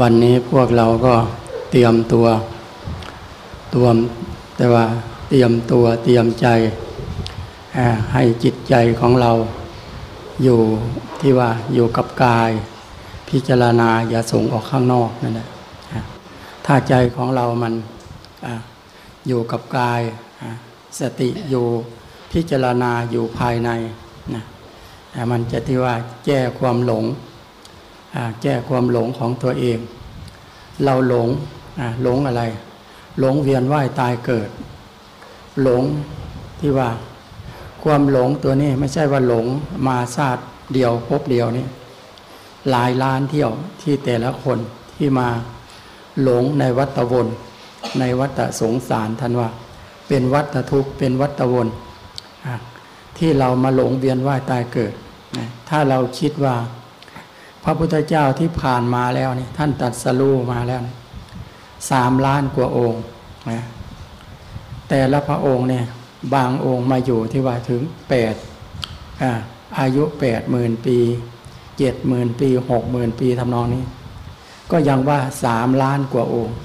วันนี้พวกเราก็เตรียมตัวตัวแต่ว่าเตรียมตัวเตรียมใจ ให้จิตใจของเราอยู่ที่ว่าอยู่กับกาย พิจารณาอย่าส่งออกข้างนอกนั่นแหละถ้าใจของเรามันออยู่กับกาย สติอยู่พิจารณาอยู่ภายในนะมันจะที่ว่าแก้ความหลง แก้ความหลงของตัวเอง เราหลงหลงอะไร หลงเวียนว่ายตายเกิด หลงที่ว่าความหลงตัวนี้ไม่ใช่ว่าหลงมาซาดเดียวพบเดียวนี่หลายล้านเที่ยวที่แต่ละคนที่มาหลงในวัฏวนในวัฏสงสารท่านว่า เป็นวัฏทุกข์เป็นวัฏวนที่เรามาหลงเวียนว่ายตายเกิด ถ้าเราคิดว่า พระพุทธเจ้าที่ผ่านมาแล้วนี่ท่านตัดสรู้มาแล้วสามล้านกว่าองค์นะแต่ละพระองค์เนี่ยบางองค์มาอยู่ที่ว่าถึงแปดอายุแปดหมื่นปีเจ็ดหมื่นปีหกหมื่นปีทำนองนี้ ก็ยังว่าสามล้านกว่าองค์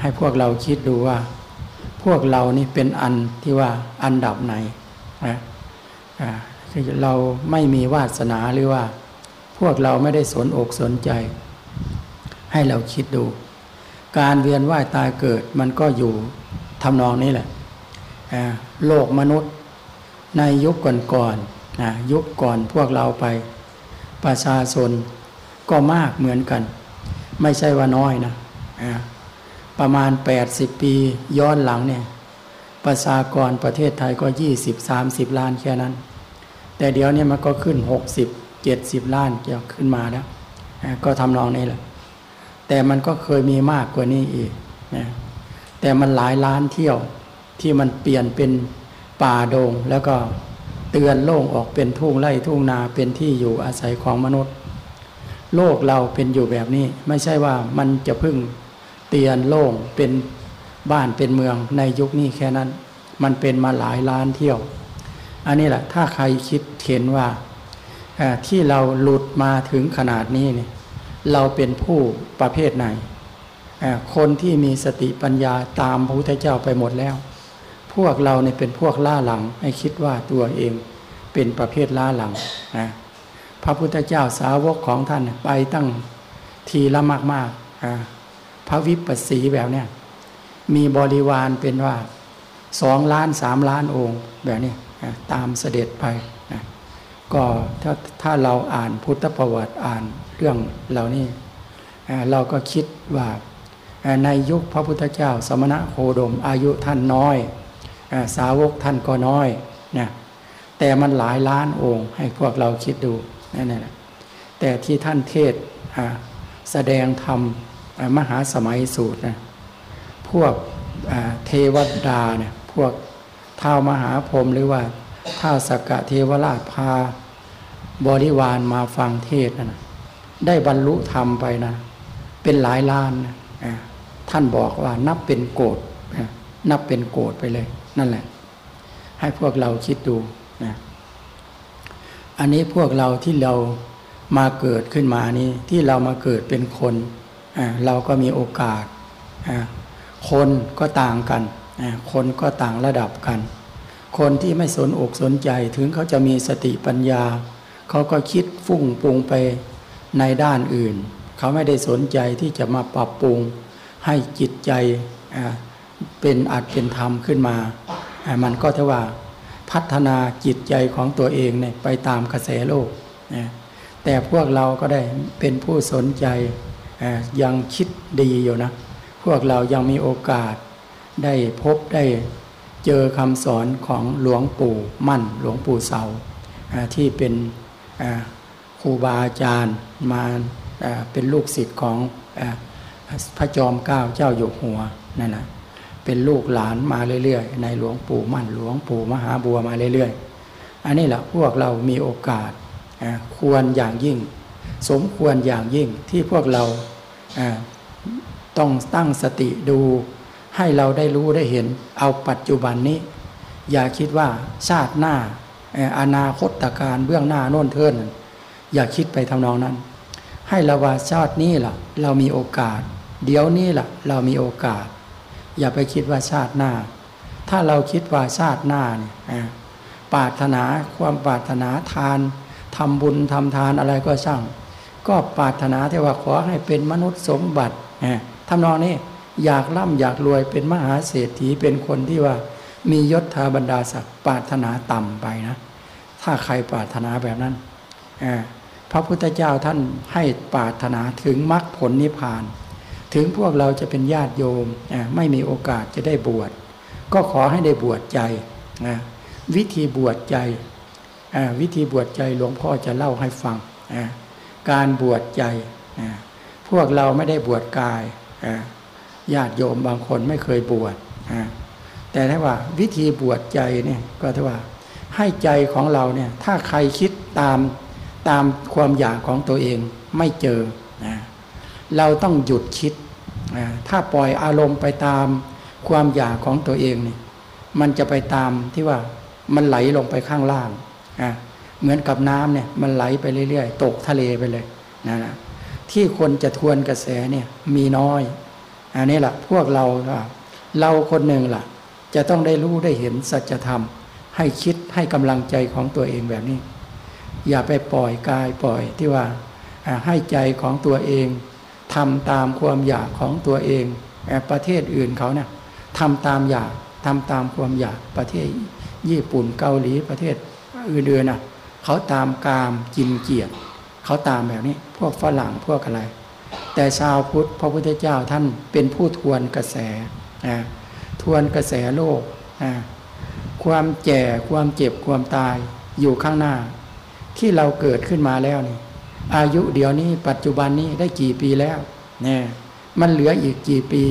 ให้พวกเราคิดดูว่า พวกเรานี่เป็นอันที่ว่าอันดับไหนนะคือเราไม่มีวาสนาหรือว่า วกเราไม่ได้สนอกสนใจ ให้เราคิดดู การเวียนว่ายตายเกิดมันก็อยู่ทำนองนี้แหละโลกมนุษย์ในยุคก่อนๆยุคก่อนพวกเราไป ประชาชนก็มากเหมือนกัน ไม่ใช่ว่าน้อยนะประมาณ 80 ปีย้อนหลังเนี่ยประชากรประเทศไทยก็ 20-30 ล้านแค่นั้น แต่เดี๋ยวนี้มันก็ขึ้น 60-70ล้านเกี่ยวขึ้นมาแล้วก็ทำนองนี้แหละ แต่มันก็เคยมีมากกว่านี้อีกนะแต่มันหลายล้านเที่ยวที่มันเปลี่ยนเป็นป่าโดง แล้วก็เตือนโล่งออกเป็นทุ่งไร่ทุ่งนาเป็นที่อยู่อาศัยของมนุษย์ โลกเราเป็นอยู่แบบนี้ ไม่ใช่ว่ามันจะพึ่งเตียนโล่งเป็นบ้านเป็นเมืองในยุคนี้แค่นั้น มันเป็นมาหลายล้านเที่ยว อันนี้แหละถ้าใครคิดเห็นว่า ที่เราหลุดมาถึงขนาดนี้เนี่ยเราเป็นผู้ประเภทไหน คนที่มีสติปัญญาตามพระพุทธเจ้าไปหมดแล้ว พวกเราเนี่ยเป็นพวกล่าหลัง ให้คิดว่าตัวเองเป็นประเภทล่าหลังนะพระพุทธเจ้าสาวกของท่านไปตั้งทีละมากๆพระวิปัสสีแบบเนี้ยมีบริวารเป็นว่าสองล้านสามล้านองค์แบบนี้ตามเสด็จไป ก็ถ้าถ้าเราอ่านพุทธประวัติอ่านเรื่องเหล่านี้เราก็คิดว่าในยุคพระพุทธเจ้า สมณะโคดมอายุท่านน้อย สาวกท่านก็น้อยนะแต่มันหลายล้านองค์ให้พวกเราคิดดูนั่นแหละแต่ที่ท่านเทศแสดงธรรมมหาสมัยสูตรนะพวกเทวดาเนี่ยพวกเท้ามหาพรหมหรือว่าท้าสกกะเทวราชพา บริวารมาฟังเทศนะได้บรรลุธรรมไปนะ เป็นหลายล้านนะท่านบอกว่านับเป็นโกดนับเป็นโกดไปเลย นั่นแหละ ให้พวกเราคิดดูนะอันนี้พวกเราที่เรามาเกิดขึ้นมานี้ที่เรามาเกิดเป็นคนเราก็มีโอกาส คนก็ต่างกัน คนก็ต่างระดับกัน คนที่ไม่สนอกสนใจถึงเขาจะมีสติปัญญา เขาก็คิดฟุ้งปรุงไปในด้านอื่น เขาไม่ได้สนใจที่จะมาปรับปรุงให้จิตใจเป็นอัดเป็นธรรมขึ้นมา มันก็เท่าว่าพัฒนาจิตใจของตัวเองเนี่ยไปตามกระแสโลก แต่พวกเราก็ได้เป็นผู้สนใจยังคิดดีอยู่นะ พวกเรายังมีโอกาสได้พบได้เจอคำสอนของหลวงปู่มั่น หลวงปู่เสาที่เป็น ครูบาอาจารย์มาเป็นลูกศิษย์ของพระจอมเกล้าเจ้าอยู่หัวนั่นแหละเป็นลูกหลานมาเรื่อยๆ ในหลวงปู่มั่นหลวงปู่มหาบัวมาเรื่อยๆ อันนี้แหละพวกเรามีโอกาสควรอย่างยิ่ง สมควรอย่างยิ่งที่พวกเราต้องตั้งสติดู ให้เราได้รู้ได้เห็นเอาปัจจุบันนี้ อย่าคิดว่าชาติหน้า อนาคตการเบื้องหน้าโน่นเทินอย่าคิดไปทำนองนั้น ให้ระว่าชาตินี้ล่ะ เรามีโอกาส เดี๋ยวนี้ล่ะ เรามีโอกาส อย่าไปคิดว่าชาติหน้า ถ้าเราคิดว่าชาติหน้าเนี่ยปรารถนาความปรารถนาทานทำบุญทำทานอะไรก็ช่าง ก็ปรารถนาที่ว่าขอให้เป็นมนุษย์สมบัติทำนองนี้อยากร่ำอยากรวยเป็นมหาเศรษฐีเป็นคนที่ว่า มียศถาบรรดาศักดิ์ปรารถนาต่ำไปนะ ถ้าใครปรารถนาแบบนั้นพระพุทธเจ้าท่านให้ปรารถนาถึงมรรคผลนิพพาน ถึงพวกเราจะเป็นญาติโยมไม่มีโอกาสจะได้บวช ก็ขอให้ได้บวชใจวิธีบวชใจวิธีบวชใจหลวงพ่อจะเล่าให้ฟัง การบวชใจ พวกเราไม่ได้บวชกายญาติโยมบางคนไม่เคยบวช แต่ถ้าว่าวิธีบวชใจเนี่ยก็ถ้าว่า ให้ใจของเราเนี่ยถ้าใครคิดตามตามความอยากของตัวเองไม่เจอนะเราต้องหยุดคิดนะถ้าปล่อยอารมณ์ไปตามความอยากของตัวเองเนี่ยมันจะไปตามที่ว่ามันไหลลงไปข้างล่างนะเหมือนกับน้ำเนี่ยมันไหลไปเรื่อยๆ ตกทะเลไปเลยนะนะที่คนจะทวนกระแสเนี่ยมีน้อย อันนี้แหละพวกเราเราคนหนึ่งล่ะ จะต้องได้รู้ได้เห็นสัจธรรม ให้คิดให้กำลังใจของตัวเองแบบนี้ อย่าไปปล่อยกายปล่อยที่ว่าให้ใจของตัวเองทำตามความอยากของตัวเองประเทศอื่นเขาเนี่ยทำตามอยากทำตามความอยากประเทศญี่ปุ่นเกาหลีประเทศอื่นๆน่ะเขาตามกามจินเกียรติเขาตามแบบนี้ พวกฝรั่งพวกอะไร แต่ชาวพุทธพระพุทธเจ้าท่านเป็นผู้ทวนกระแสนะ ทวนกระแสโลก ความแก่ความเจ็บความตายอยู่ข้างหน้า ที่เราเกิดขึ้นมาแล้วนี่ อายุเดี๋ยวนี้ปัจจุบันนี้ได้กี่ปีแล้วเนี่ยมันเหลืออีกกี่ปี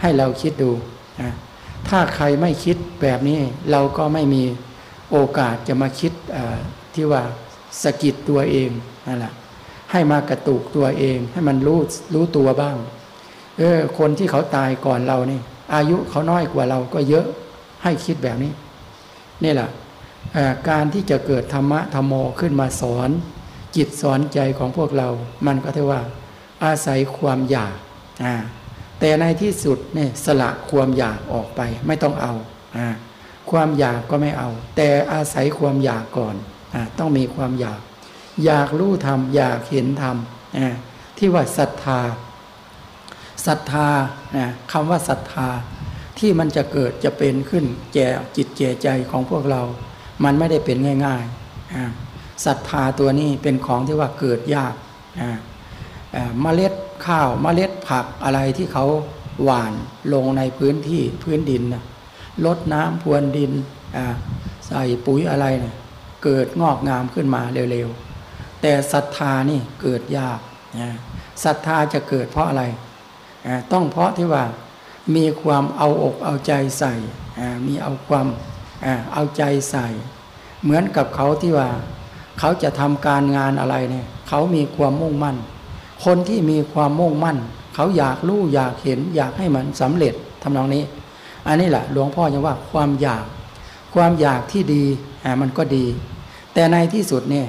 ให้เราคิดดู ถ้าใครไม่คิดแบบนี้เราก็ไม่มีโอกาสจะมาคิดที่ว่าสกิดตัวเองนั่นแหละให้มากระตุกตัวเอง ให้มันรู้รู้ตัวบ้าง เออคนที่เขาตายก่อนเรานี่ อายุเขาน้อยกว่าเราก็เยอะให้คิดแบบนี้ นี่แหละการที่จะเกิดธรรมะธรรมโมขึ้นมาสอน จิตสอนใจของพวกเรา มันก็เท่าว่า อาศัยความอยากแต่ในที่สุดเนี่ยสละความอยากออกไปไม่ต้องเอาความอยากก็ไม่เอา แต่อาศัยความอยากก่อนอต้องมีความอยาก อยากรู้ธรรมอยากเห็นธรรมที่ว่าศรัทธา ศรัทธาคำว่าศรัทธาที่มันจะเกิดจะเป็นขึ้นแก่จิตแก่ใจของพวกเรา มันไม่ได้เป็นง่ายๆศรัทธาตัวนี้เป็นของที่ว่าเกิดยากเมล็ดข้าวเมล็ดผักอะไรที่เขาหว่านลงในพื้นที่พื้นดินลดน้ำพรวนดินใส่ปุ๋ยอะไรนะเกิดงอกงามขึ้นมาเร็วๆ แต่ศรัทธานี่เกิดยากศรัทธาจะเกิดเพราะอะไร ต้องเพราะที่ว่ามีความเอาอกเอาใจใส่ มีเอาความเอาใจใส่ เหมือนกับเขาที่ว่า เขาจะทำการงานอะไรเนี่ยเขามีความมุ่งมั่น คนที่มีความมุ่งมั่น เขาอยากรู้อยากเห็นอยากให้มันสำเร็จทำนองนี้ อันนี้แหละหลวงพ่อจะว่าความอยาก ความอยากที่ดีมันก็ดี แต่ในที่สุดเนี่ย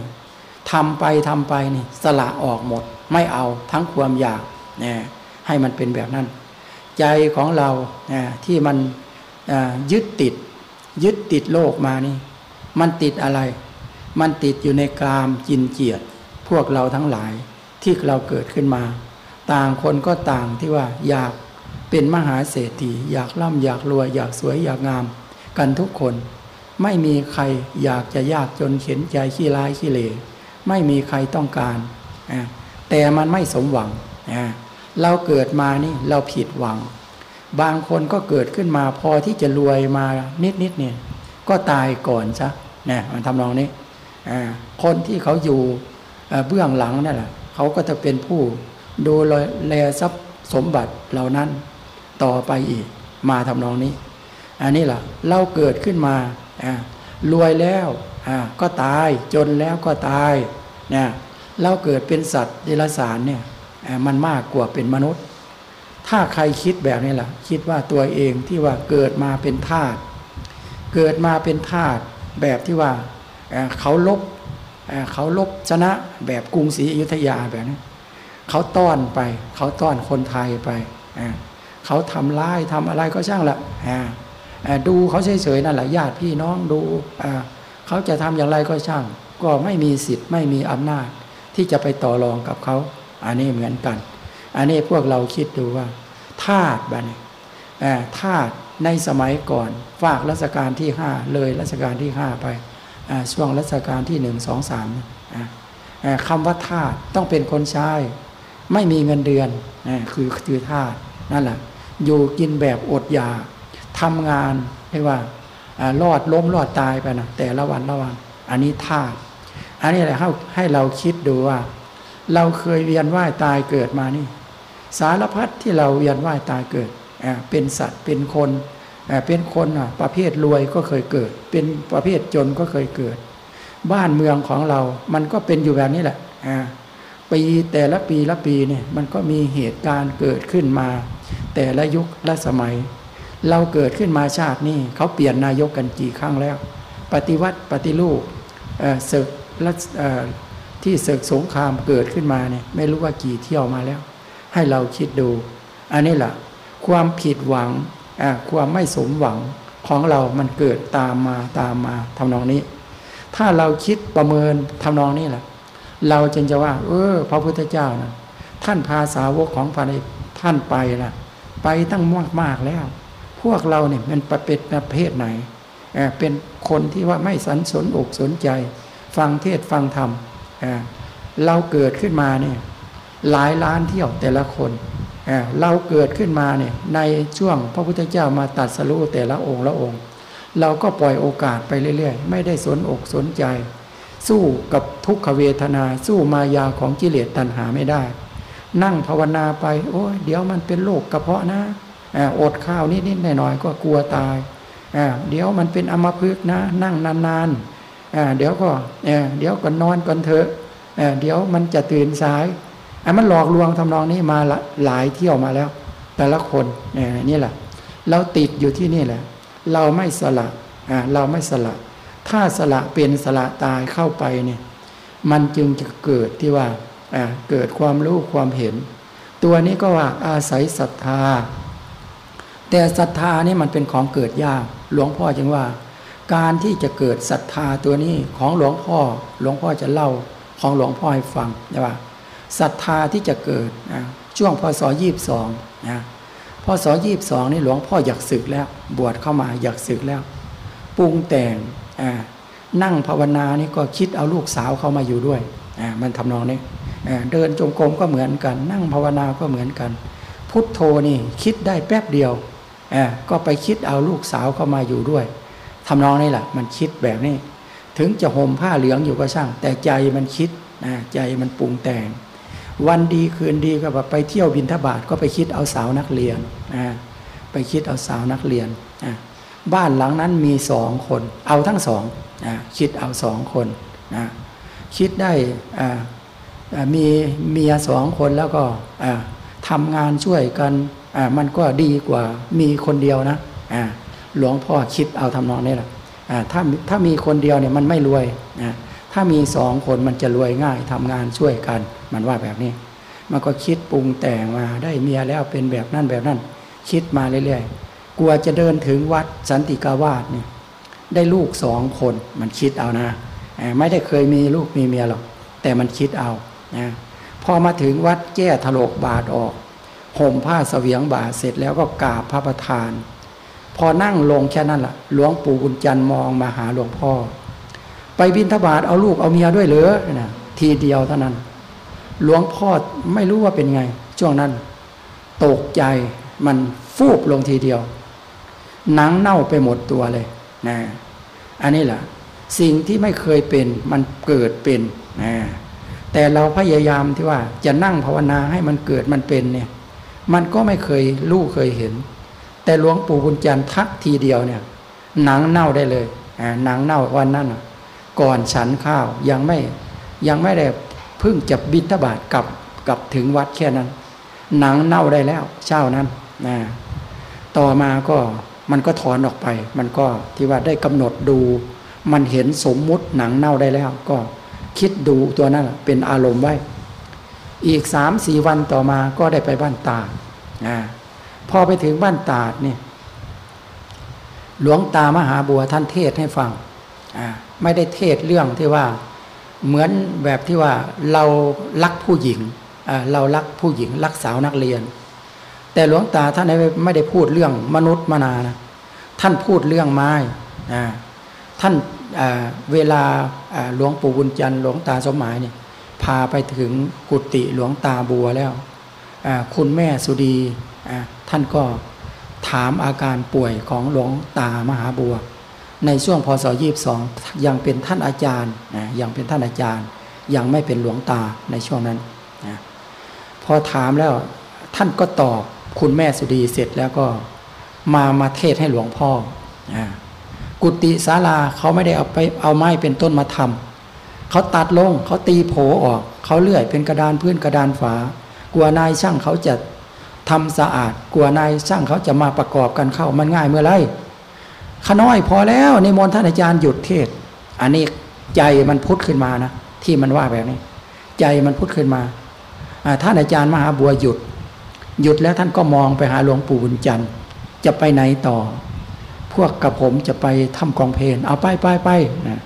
ทำไปทำไปนี่สละออกหมด ไม่เอาทั้งความอยากเนี่ย ให้มันเป็นแบบนั้น ใจของเราที่มันยึดติด ยึดติดโลกมานี่มันติดอะไร มันติดอยู่ในกามจินเกียรพวกเราทั้งหลายที่เราเกิดขึ้นมา ต่างคนก็ต่างที่ว่าอยากเป็นมหาเศรษฐีอยากร่ำอยากรวย อยากสวยอยากงาม กันทุกคน ไม่มีใครอยากจะยากจนเข็นใจขี้ร้ายขี้เลไม่มีใครต้องการ แต่มันไม่สมหวัง เราเกิดมานี่เราผิดหวัง บางคนก็เกิดขึ้นมาพอที่จะรวยมานิดนิดเนี่ยก็ตายก่อนซะเนี่ยมันทำนองนี้คนที่เขาอยู่เบื้องหลังนั่นแหละเขาก็จะเป็นผู้ดูแลทรัพย์สมบัติเหล่านั้นต่อไปอีกมาทำนองนี้ อันนี้แหละเราเกิดขึ้นมารวยแล้วก็ตายจนแล้วก็ตายเนี่ยเราเกิดเป็นสัตว์เดรัจฉานเนี่ย มันมากกว่าเป็นมนุษย์ ถ้าใครคิดแบบนี้แหละคิดว่าตัวเองที่ว่าเกิดมาเป็นทาสเกิดมาเป็นทาสแบบที่ว่าเขาลบเขาลบชนะแบบกรุงศรีอยุธยาแบบนี้เขาต้อนไป เขาต้อนคนไทยไปเขาทำร้ายทำอะไรก็ช่างละดูเขาเฉยๆนั่นแหละญาติพี่น้องดูเขาจะทำอย่างไรก็ช่าง ก็ไม่มีสิทธิ์ไม่มีอำนาจที่จะไปต่อรองกับเขา อันนี้เหมือนกัน อันนี้พวกเราคิดดูว่าทาสบ้านทาสในสมัยก่อน ฝากรัชกาลที่ห้าเลยรัชกาลที่ห้าไปช่วงรัชกาลที่หนึ่งสองสามคำว่าทาสต้องเป็นคนใช้ไม่มีเงินเดือนคือคือทาสนั่นแหละอยู่กินแบบอดอยากทำงานเรียกว่ารอดล้มรอดตายไปนะแต่ละวันละวัน อันนี้ทาสอันนี้แหละให้เราคิดดูว่า เราเคยเวียนว่ายตายเกิดมานี่ สารพัดที่เราเวียนว่ายตายเกิด เป็นสัตว์เป็นคน เป็นคนประเภทรวยก็เคยเกิด เป็นประเภทจนก็เคยเกิด บ้านเมืองของเรา มันก็เป็นอยู่แบบนี้แหละปีแต่ละปีละปีเนี่ยมันก็มีเหตุการณ์เกิดขึ้นมา แต่ละยุคละสมัย เราเกิดขึ้นมาชาตินี้เขาเปลี่ยนนายกกันกี่ครั้งแล้ว ปฏิวัติปฏิรูปศึก ที่ศึกสงครามเกิดขึ้นมาเนี่ยไม่รู้ว่ากี่เที่ยวมาแล้ว ให้เราคิดดู อันนี้แหละความผิดหวังความไม่สมหวังของเรามันเกิดตามมาตามมาทำนองนี้ ถ้าเราคิดประเมินทำนองนี้แหละ เราจึงจะว่า เออ พระพุทธเจ้านะท่านพาสาวกของพระท่านไปนะไปตั้งมากมากแล้ว พวกเราเนี่ยมันประเป็นประเภทไหน เป็นคนที่ว่าไม่สันสนอกสนใจ ฟังเทศฟังธรรม เราเกิดขึ้นมาเนี่ยหลายล้านเที่ยวแต่ละคนเราเกิดขึ้นมาเนี่ยในช่วงพระพุทธเจ้ามาตัดสรุแต่ละองค์ละองค์ เราก็ปล่อยโอกาสไปเรื่อยๆ ไม่ได้สนอกสนใจ สู้กับทุกขเวทนา สู้มายาของกิเลสตัณหาไม่ได้ นั่งภาวนาไป โอ้ยเดี๋ยวมันเป็นโรคกระเพาะนะอดข้าวนิดๆหน่อยๆก็กลัวตายเดี๋ยวมันเป็นอมพึกนะ นั่งนานๆ เดี๋ยวก็เดี๋ยวก็นอนก่อนเถอะเดี๋ยวมันจะตื่นสายอันมันหลอกลวงทำนองนี้มาหลายเที่ยวมาแล้ว แต่ละคนนี่แหละ เราติดอยู่ที่นี่แหละ เราไม่สละเราไม่สละ ถ้าสละเป็นสละตายเข้าไปเนี่ยมันจึงจะเกิดที่ว่าอ่าเกิดความรู้ความเห็น ตัวนี้ก็ว่าอาศัยศรัทธา แต่ศรัทธานี่มันเป็นของเกิดยาก หลวงพ่อจึงว่า การที่จะเกิดศรัทธาตัวนี้ของหลวงพ่อหลวงพ่อจะเล่าของหลวงพ่อให้ฟังนะว่าศรัทธาที่จะเกิดนะช่วงพศยี่สิบสองนะพศยี่สิบสองนี่หลวงพ่ออยากศึกแล้ว บวชเข้ามาอยากศึกแล้วปรุงแต่งนั่งภาวนานี่ก็คิดเอาลูกสาวเข้ามาอยู่ด้วยมันทำนองนี้เดินจงกรมก็เหมือนกัน นั่งภาวนาก็เหมือนกัน พุทโธนี่คิดได้แป๊บเดียวก็ไปคิดเอาลูกสาวเข้ามาอยู่ด้วย ทำนองนี้แหละมันคิดแบบนี้ ถึงจะห่มผ้าเหลืองอยู่ก็ช่าง แต่ใจมันคิดนะใจมันปรุงแต่ง วันดีคืนดีก็แบบไปเที่ยวบินทบาทก็ไปคิดเอาสาวนักเรียนนะไปคิดเอาสาวนักเรียนบ้านหลังนั้นมีสองคน เอาทั้งสองคิดเอาสองคนคิดได้มีเมียสองคนแล้วก็ทำงานช่วยกันมันก็ดีกว่ามีคนเดียวนะ หลวงพ่อคิดเอาทำนองนี้แหละถ้าถ้ามีคนเดียวเนี่ยมันไม่รวยถ้ามีสองคนมันจะรวยง่ายทำงานช่วยกัน มันว่าแบบนี้ มันก็คิดปรุงแต่งมาได้เมียแล้วเป็นแบบนั้นแบบนั้น คิดมาเรื่อยๆกลัวจะเดินถึงวัดสันติกาวาสเนี่ยได้ลูกสองคนมันคิดเอานะไม่ได้เคยมีลูกมีเมียหรอกแต่มันคิดเอานะพอมาถึงวัดแก้ถลกบาทออกห่มผ้าเสวียงบาทเสร็จแล้วก็กราบพระประธาน พอนั่งลงแค่นั้นละ่ะ หลวงปู่กุญจันทร์มองมาหาหลวงพ่อ ไปบินทบาทเอาลูกเอาเมียด้วยเหรอนะทีเดียวเท่านั้น หลวงพ่อไม่รู้ว่าเป็นไง ช่วงนั้น ตกใจมันฟูบลงทีเดียว หนังเน่าไปหมดตัวเลยนะอันนี้แหละสิ่งที่ไม่เคยเป็นมันเกิดเป็นนะแต่เราพยายามที่ว่าจะนั่งภาวนาให้มันเกิดมันเป็นเนี่ย มันก็ไม่เคยรู้เคยเห็น แต่หลวงปู่บุญจันทร์ทักทีเดียวเนี่ย หนังเน่าได้เลยหนังเน่าวันนั้นก่อนฉันข้าวยังไม่ยังไม่ได้เพิ่งจะบินทบาทกลับกลับถึงวัดแค่นั้น หนังเน่าได้แล้วเช้านั้นนะต่อมาก็มันก็ถอนออกไป มันก็ที่ว่าได้กำหนดดู มันเห็นสมมุติหนังเน่าได้แล้ว ก็คิดดูตัวนั้นเป็นอารมณ์ไว้ อีกสามสี่วันต่อมาก็ได้ไปบ้านตาอ่า พอไปถึงบ้านตาดเนี่ยหลวงตามหาบัวท่านเทศให้ฟังไม่ได้เทศเรื่องที่ว่าเหมือนแบบที่ว่าเรารักผู้หญิงเรารักผู้หญิง รักสาวนักเรียน แต่หลวงตาท่านไม่ได้พูดเรื่องมนุษย์มนานะท่านพูดเรื่องไม้ท่านเวลาหลวงปู่บุญจันทร์หลวงตาสมหมายเนี่ยพาไปถึงกุฏิหลวงตาบัวแล้วคุณแม่สุดี ท่านก็ถามอาการป่วยของหลวงตามหาบัว ในช่วงพศยี่สองยังเป็นท่านอาจารย์ยังเป็นท่านอาจารย์ ยังไม่เป็นหลวงตาในช่วงนั้นพอถามแล้วท่านก็ตอบคุณแม่สุดีเสร็จแล้วก็มามาเทศให้หลวงพ่อกุฏิศาลาเขาไม่ได้เอาไปเอาไม้เป็นต้นมาทำเขาตัดลงเขาตีโผออกเขาเลื่อยเป็นกระดานพื้นกระดานฝากลัวนายช่างเขาจะ ทำสะอาดกลัวนายช่างเขาจะมาประกอบกันเข้ามันง่ายเมื่อไรขน้อยพอแล้วในมนท่านอาจารย์หยุดเทศ อันนี้ใจมันพุทธขึ้นมานะที่มันว่าแบบนี้ ใจมันพุทธขึ้นมาท่านอาจารย์มหาบัวหยุด หยุดแล้วท่านก็มองไปหาหลวงปู่บุญจันทร์จะไปไหนต่อ พวกกับผมจะไปถ้ำกองเพนเอาไปไปไปนะ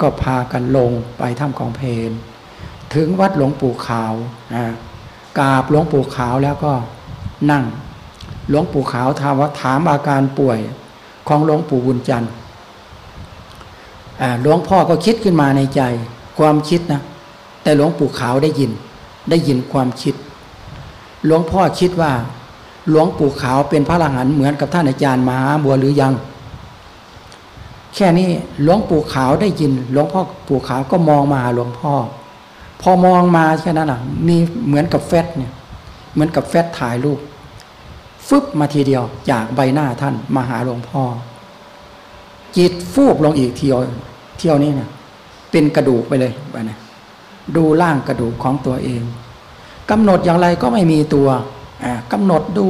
ก็พากันลงไปถ้ำกองเพนถึงวัดหลวงปู่ขาวนะกราบหลวงปู่ขาวแล้วก็ นั่ง หลวงปู่ขาวถามว่าถามอาการป่วยของหลวงปู่บุญจันทร์หลวงพ่อก็คิดขึ้นมาในใจ ความคิดนะ แต่หลวงปู่ขาวได้ยิน ได้ยินความคิด หลวงพ่อคิดว่า หลวงปู่ขาวเป็นพระอรหันต์เหมือนกับท่านอาจารย์มหาบัวหรือยัง แค่นี้หลวงปู่ขาวได้ยิน หลวงพ่อปู่ขาวก็มองมาหลวงพ่อ พอมองมาแค่นั้นแหละมีเหมือนกับแฟตเนี่ย เหมือนกับแฟตถ่ายรูปฟึบมาทีเดียวจากใบหน้าท่านมาหาหลวงพ่อ จิตฟูบลงอีกเที่ยวเที่ยวนี้เนี่ยเป็นกระดูกไปเลยไปนะดูร่างกระดูกของตัวเองกำหนดอย่างไรก็ไม่มีตัวกำหนดดู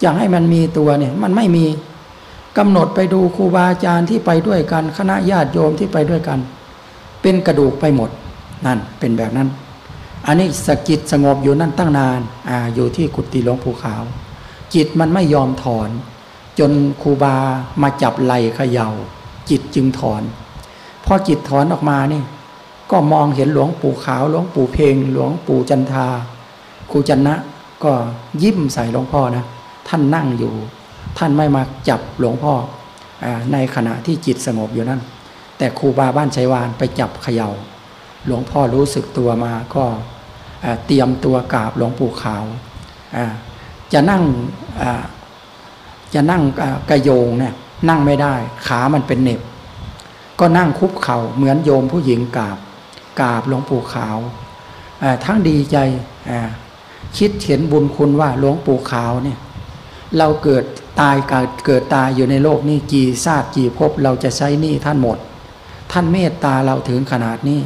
อย่างให้มันมีตัวเนี่ย มันไม่มีกำหนดไปดูครูบาอาจารย์ที่ไปด้วยกัน คณะญาติโยมที่ไปด้วยกัน เป็นกระดูกไปหมด นั่นเป็นแบบนั้น อันนี้สกิดสงบอยู่นั่นตั้งนานอ่าอยู่ที่กุฏิหลวงปู่ขาว จิตมันไม่ยอมถอน จนครูบามาจับไหลเขยา่า จิตจึงถอนพอจิตถอนออกมานี่ ก็มองเห็นหลวงปู่ขาว หลวงปู่เพงหลวงปู่จันทาครูจันนะก็ยิ้มใส่หลวงพ่อนะท่านนั่งอยู่ ท่านไม่มาจับหลวงพ่ออในขณะที่จิตสงบอยู่นั่นแต่ครูบาบ้านชัยวานไปจับเขยา่า หลวงพ่อรู้สึกตัวมาก็ เตรียมตัวกราบหลวงปู่ขาวจะนั่งจะนั่งกระโยงเนี่ยนั่งไม่ได้ ขามันเป็นเน็บ ก็นั่งคุบเขา่าเหมือนโยมผู้หญิงกราบกราบหลวงปู่ขาวทั้งดีใจคิดเห็นบุญคุณว่าหลวงปู่ขาวเนี่ยเราเกิดตายเกิดตายอยู่ในโลกนี้กี่ชาติกี่ภพเราจะใช้หนี้ท่านหมด ท่านเมตตาเราถึงขนาดนี้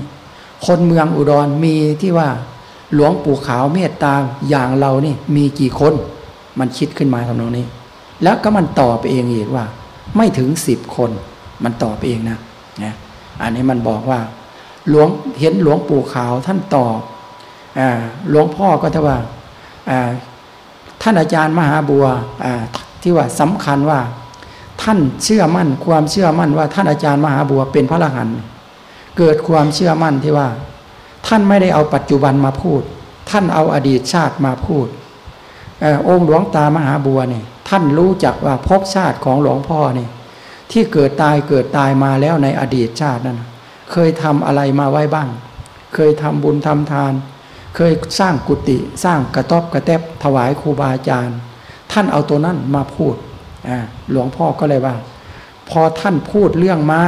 คนเมืองอุดรมีที่ว่า หลวงปู่ขาวเมตตาอย่างเรานี่มีกี่คน มันคิดขึ้นมาทำนองนี้ แล้วก็มันตอบไปเองอีกว่า ไม่ถึงสิบคนมันตอบไปเองนะนะอันนี้มันบอกว่า หลวงเห็นหลวงปู่ขาวท่านตอบหลวงพ่อก็ถ้าว่าท่านอาจารย์มหาบัวที่ว่าสำคัญว่า ท่านเชื่อมั่นความเชื่อมั่นว่าท่านอาจารย์มหาบัวเป็นพระอรหันต์เกิดความเชื่อมั่นที่ว่า ท่านไม่ได้เอาปัจจุบันมาพูด ท่านเอาอดีตชาติมาพูดองค์หลวงตามหาบัวนี่ท่านรู้จักว่าภพชาติของหลวงพ่อนี่ ที่เกิดตายเกิดตายมาแล้วในอดีตชาตินั้นเคยทำอะไรมาไว้บ้าง เคยทำบุญทำทาน เคยสร้างกุฏิสร้างกระต๊อบกระแทบถวายครูบาอาจารย์ ท่านเอาตัวนั้นมาพูดหลวงพ่อก็เลยว่า พอท่านพูดเรื่องไม้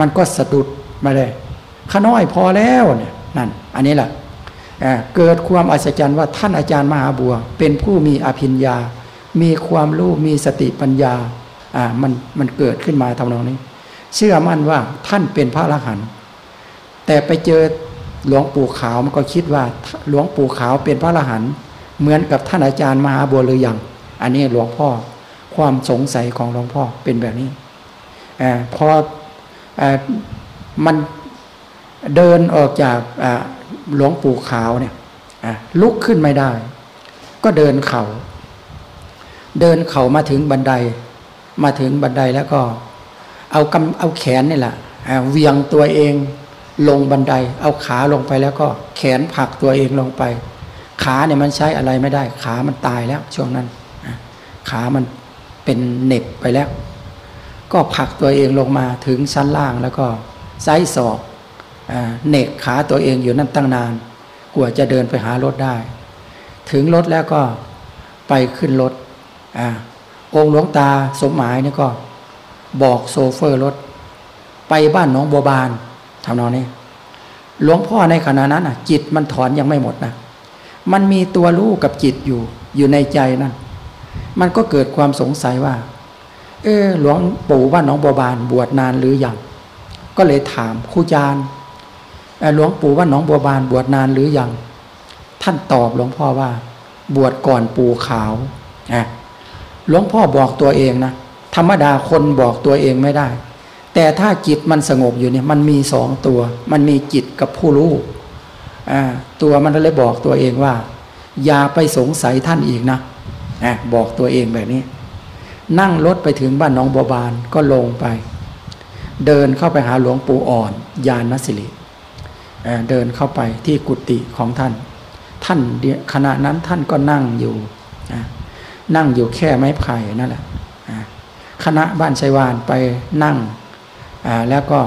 มันก็สะดุดมาเลยขน้อยพอแล้วเนี่ย นั่น อันนี้แหละเกิดความอัศจรรย์ว่าท่านอาจารย์มหาบัว เป็นผู้มีอภิญญา มีความรู้มีสติปัญญาอ่ามันมันเกิดขึ้นมาทำนองนี้ เชื่อมั่นว่าท่านเป็นพระอรหันต์แต่ไปเจอหลวงปู่ขาวมันก็คิดว่าหลวงปู่ขาวเป็นพระอรหันต์เหมือนกับท่านอาจารย์มหาบัวหรือยังอันนี้หลวงพ่อความสงสัยของหลวงพ่อเป็นแบบนี้อพออมัน เดินออกจากหลวงปู่ขาวเนี่ยลุกขึ้นไม่ได้ ก็เดินเขาเดินเข่ามาถึงบันได มาถึงบันไดแล้วก็ เอากำเอาแขนนี่แหละเวียงตัวเองลงบันได เอาขาลงไปแล้วก็แขนผลักตัวเองลงไป ขาเนี่ยมันใช้อะไรไม่ได้ ขามันตายแล้วช่วงนั้น ขามันเป็นเน็บไปแล้ว ก็ผลักตัวเองลงมาถึงชั้นล่างแล้วก็ไซศอก เนกขาตัวเองอยู่นั่นตั้งนานกลัวจะเดินไปหารถได้ ถึงรถแล้วก็ไปขึ้นรถอองค์หลวงตาสมหมายนี่ก็บอกโซเฟอร์รถ ไปบ้านน้องบัวบานทำนองนี้หลวงพ่อในขณะนั้นอะ จิตมันถอนยังไม่หมดนะมันมีตัวรู้กับจิตอยู่อยู่ในใจนั่นมันก็เกิดความสงสัยว่า เออหลวงปู่บ้านน้องบัวบานบวชนานหรือยังก็เลยถามครูจารย์ หลวงปู่ว่าน้องบัวบานบวชนานหรือยัง ท่านตอบหลวงพ่อว่า บวชก่อนปู่ขาวหลวงพ่อบอกตัวเองนะธรรมดาคนบอกตัวเองไม่ได้ แต่ถ้าจิตมันสงบอยู่เนี่ยมันมีสองตัว มันมีจิตกับผู้รู้ตัวมันเลยบอกตัวเองว่า อย่าไปสงสัยท่านอีกนะบอกตัวเองแบบนี้ นั่งรถไปถึงบ้านน้องบัวบานก็ลงไป เดินเข้าไปหาหลวงปู่อ่อน ยานสิริ เดินเข้าไปที่กุฏิของท่าน ท่านขณะนั้นท่านก็นั่งอยู่ นั่งอยู่แค่ไม้ไผ่นั่นแหละคณะบ้านชัยวานไปนั่งแล้วก็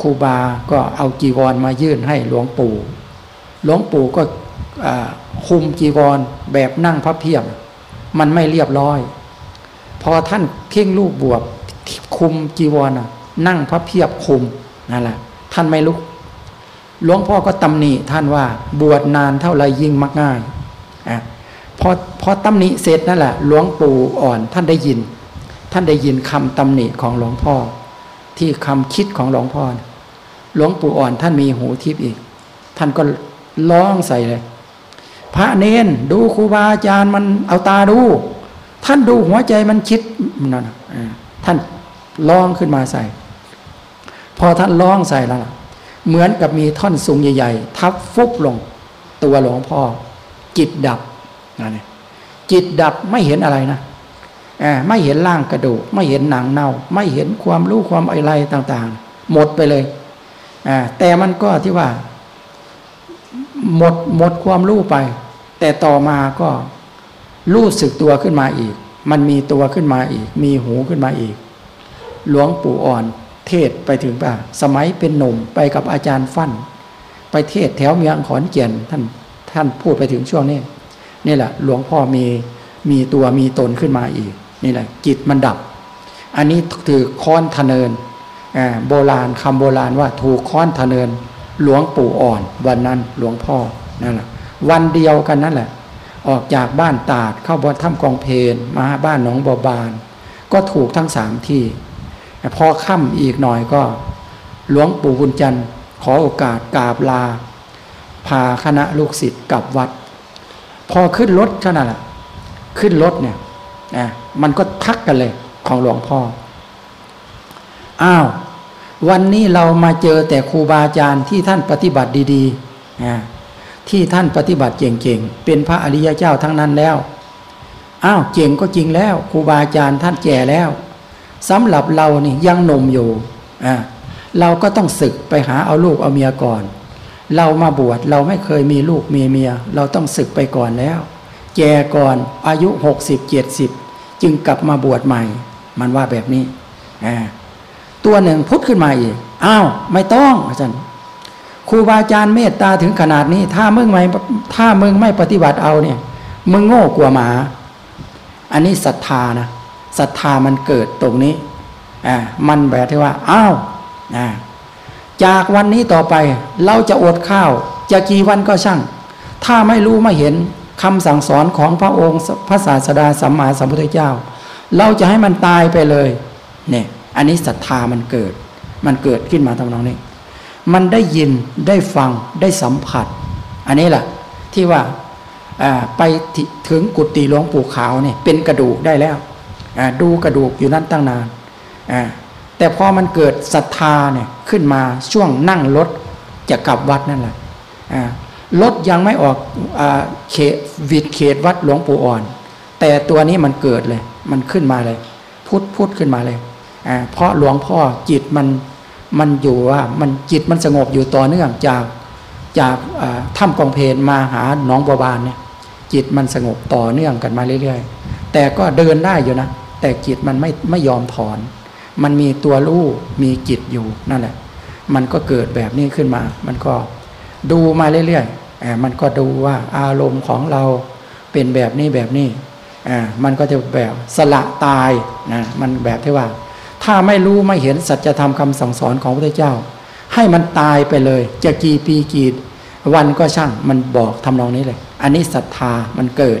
ครูบาก็เอาจีวรมายื่นให้หลวงปู่ หลวงปู่ก็คุมจีวรแบบนั่งพระเพียบ มันไม่เรียบร้อย พอท่านเพ่งรูปบวบคุมจีวรนั่งพระเพียบคุมนั่นแหละท่านไม่ลุก หลวงพ่อก็ตำหนิท่านว่าบวชนานเท่าไรยิ่งมักง่ายอะพอพอตำหนิเสร็จนั่นแหละหลวงปู่อ่อนท่านได้ยิน ท่านได้ยินคำตำหนิของหลวงพ่อ ที่คำคิดของหลวงพ่อหลวงปู่อ่อนท่านมีหูทิพย์อีก ท่านก็ร้องใส่เลย พระเนนดูครูบาอาจารย์มันเอาตาดู ท่านดูหัวใจมันคิดนั่นท่านร้องขึ้นมาใส่ พอท่านร้องใส่แล้ว เหมือนกับมีท่อนสูงใหญ่ ๆ ทับฟุบลง ตัวหลวงพ่อ จิตดับนะจิตดับไม่เห็นอะไรนะไม่เห็นร่างกระดูกไม่เห็นหนังเน่า ไม่เห็นความรู้ความอะไรต่างๆ หมดไปเลยแต่มันก็ที่ว่า หมดหมดความรู้ไป แต่ต่อมาก็รู้สึกตัวขึ้นมาอีก มันมีตัวขึ้นมาอีก มีหูขึ้นมาอีก หลวงปู่อ่อน เทศไปถึงป่าสมัยเป็นหนุ่มไปกับอาจารย์ฟั่น ไปเทศแถวเมืองขอนเกียนท่านท่านพูดไปถึงช่วงนี้นี่แหละ หลวงพ่อมีมีตัวมีตนขึ้นมาอีก นี่แหละจิตมันดับ อันนี้ถือค้อนทะเนินโบราณคำโบราณว่าถูกค้อนทะเนิน หลวงปู่อ่อนวันนั้นหลวงพ่อนั่นแหละวันเดียวกันนั่นแหละ ออกจากบ้านตาดเข้าบนถ้ำกองเพนมาบ้านหนองบอบาน ก็ถูกทั้งสามที่ พอค่ำอีกหน่อยก็หลวงปู่บุญจันทร์ขอโอกาสกราบลา พาคณะลูกศิษย์กลับวัด พอขึ้นรถขนาดละขึ้นรถเนี่ยนะมันก็ทักกันเลยของหลวงพ่อ อ้าว วันนี้เรามาเจอแต่ครูบาอาจารย์ที่ท่านปฏิบัติดีๆนะที่ท่านปฏิบัติเก่งๆ เป็นพระอริยเจ้าทั้งนั้นแล้ว อ้าว เก่งก็จริงแล้ว ครูบาอาจารย์ท่านแก่แล้ว สำหรับเรานี่ยังหนุ่มอยู่อ่าเราก็ต้องศึกไปหาเอาลูกเอาเมียก่อน เรามาบวชเราไม่เคยมีลูกมีเมีย เราต้องศึกไปก่อนแล้ว แก่ก่อนอายุหกสิบเจ็ดสิบจึงกลับมาบวชใหม่ มันว่าแบบนี้อ่าตัวหนึ่งพุทธขึ้นมาอีกอ้าวไม่ต้องอาจารย์ครูบาอาจารย์เมตตาถึงขนาดนี้ ถ้ามึงไม่ถ้ามึงไม่ปฏิบัติเอาเนี่ย มึงโง่กว่าหมา อันนี้ศรัทธานะ ศรัทธามันเกิดตรงนี้อ่ามันแบบที่ว่าอ้าวอ่าจากวันนี้ต่อไปเราจะอดข้าว จะกี่วันก็ช่าง ถ้าไม่รู้ไม่เห็นคำสั่งสอนของพระองค์พระศาสดาสัมมาสัมพุทธเจ้า เราจะให้มันตายไปเลยเนี่ยอันนี้ศรัทธามันเกิด มันเกิดขึ้นมาทำนองนี้ มันได้ยินได้ฟังได้สัมผัส อันนี้แหละที่ว่าไปถึงกุฏิหลวงปู่ขาวเนี่ยเป็นกระดูกได้แล้ว ดูกระดูกอยู่นั่นตั้งนาน แต่พอมันเกิดศรัทธาเนี่ยขึ้นมาช่วงนั่งรถจะกลับวัดนั่นแหละรถยังไม่ออกอเขตวิดเขตวัดหลวงปู่อ่อน แต่ตัวนี้มันเกิดเลย มันขึ้นมาเลย พุทธพุทธขึ้นมาเลยเพราะหลวงพ่อจิตมันมันอยู่ว่ามันจิตมันสงบอยู่ต่อเนื่องจากจากถ้ำกองเพนมาหาหนองบัวบานเนี่ยจิตมันสงบต่อเนื่องกันมาเรื่อย ๆ แต่ก็เดินได้อยู่นะ แต่จิตมันไม่ไม่ยอมถอน มันมีตัวรู้มีจิตอยู่นั่นแหละ มันก็เกิดแบบนี้ขึ้นมา มันก็ดูมาเรื่อยๆมันก็ดูว่าอารมณ์ของเราเป็นแบบนี้แบบนี้มันก็จะแบบสละตายนะมันแบบที่ว่า ถ้าไม่รู้ไม่เห็นสัจธรรมคำสั่งสอนของพระเจ้า ให้มันตายไปเลย จะกี่ปีกี่วันก็ช่างมันบอกทำนองนี้เลย อันนี้ศรัทธามันเกิด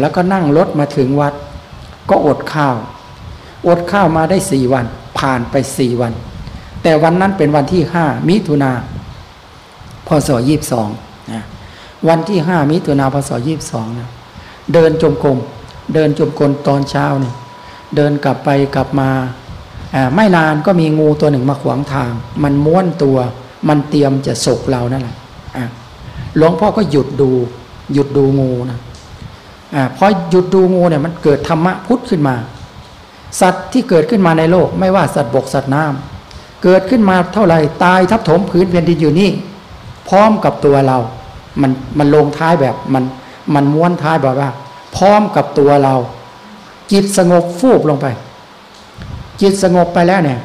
แล้วก็นั่งรถมาถึงวัด ก็อดข้าว อดข้าวมาได้สี่วัน ผ่านไปสี่วัน แต่วันนั้นเป็นวันที่ห้ามิถุนาพศยี่สิบสองวันที่ห้ามิถุนาพศยี่สิบสองนะเดินจมกรมเดินจมกรมตอนเช้าเนี่ยเดินกลับไปกลับมาไม่นานก็มีงูตัวหนึ่งมาขวางทาง มันม้วนตัว มันเตรียมจะสกเรานั่นแหละหลวงพ่อก็หยุดดู หยุดดูงูนะ พอหยุดดูงูเนี่ยมันเกิดธรรมะพุทธขึ้นมา สัตว์ที่เกิดขึ้นมาในโลก ไม่ว่าสัตว์บกสัตว์น้ำเกิดขึ้นมาเท่าไหร่ตายทับถมพื้นแผ่นดินอยู่นี่ พร้อมกับตัวเรา มันมันลงท้ายแบบมันมันม้วนท้ายแบบว่า พร้อมกับตัวเรา จิตสงบฟูบลงไป จิตสงบไปแล้วเนี่ย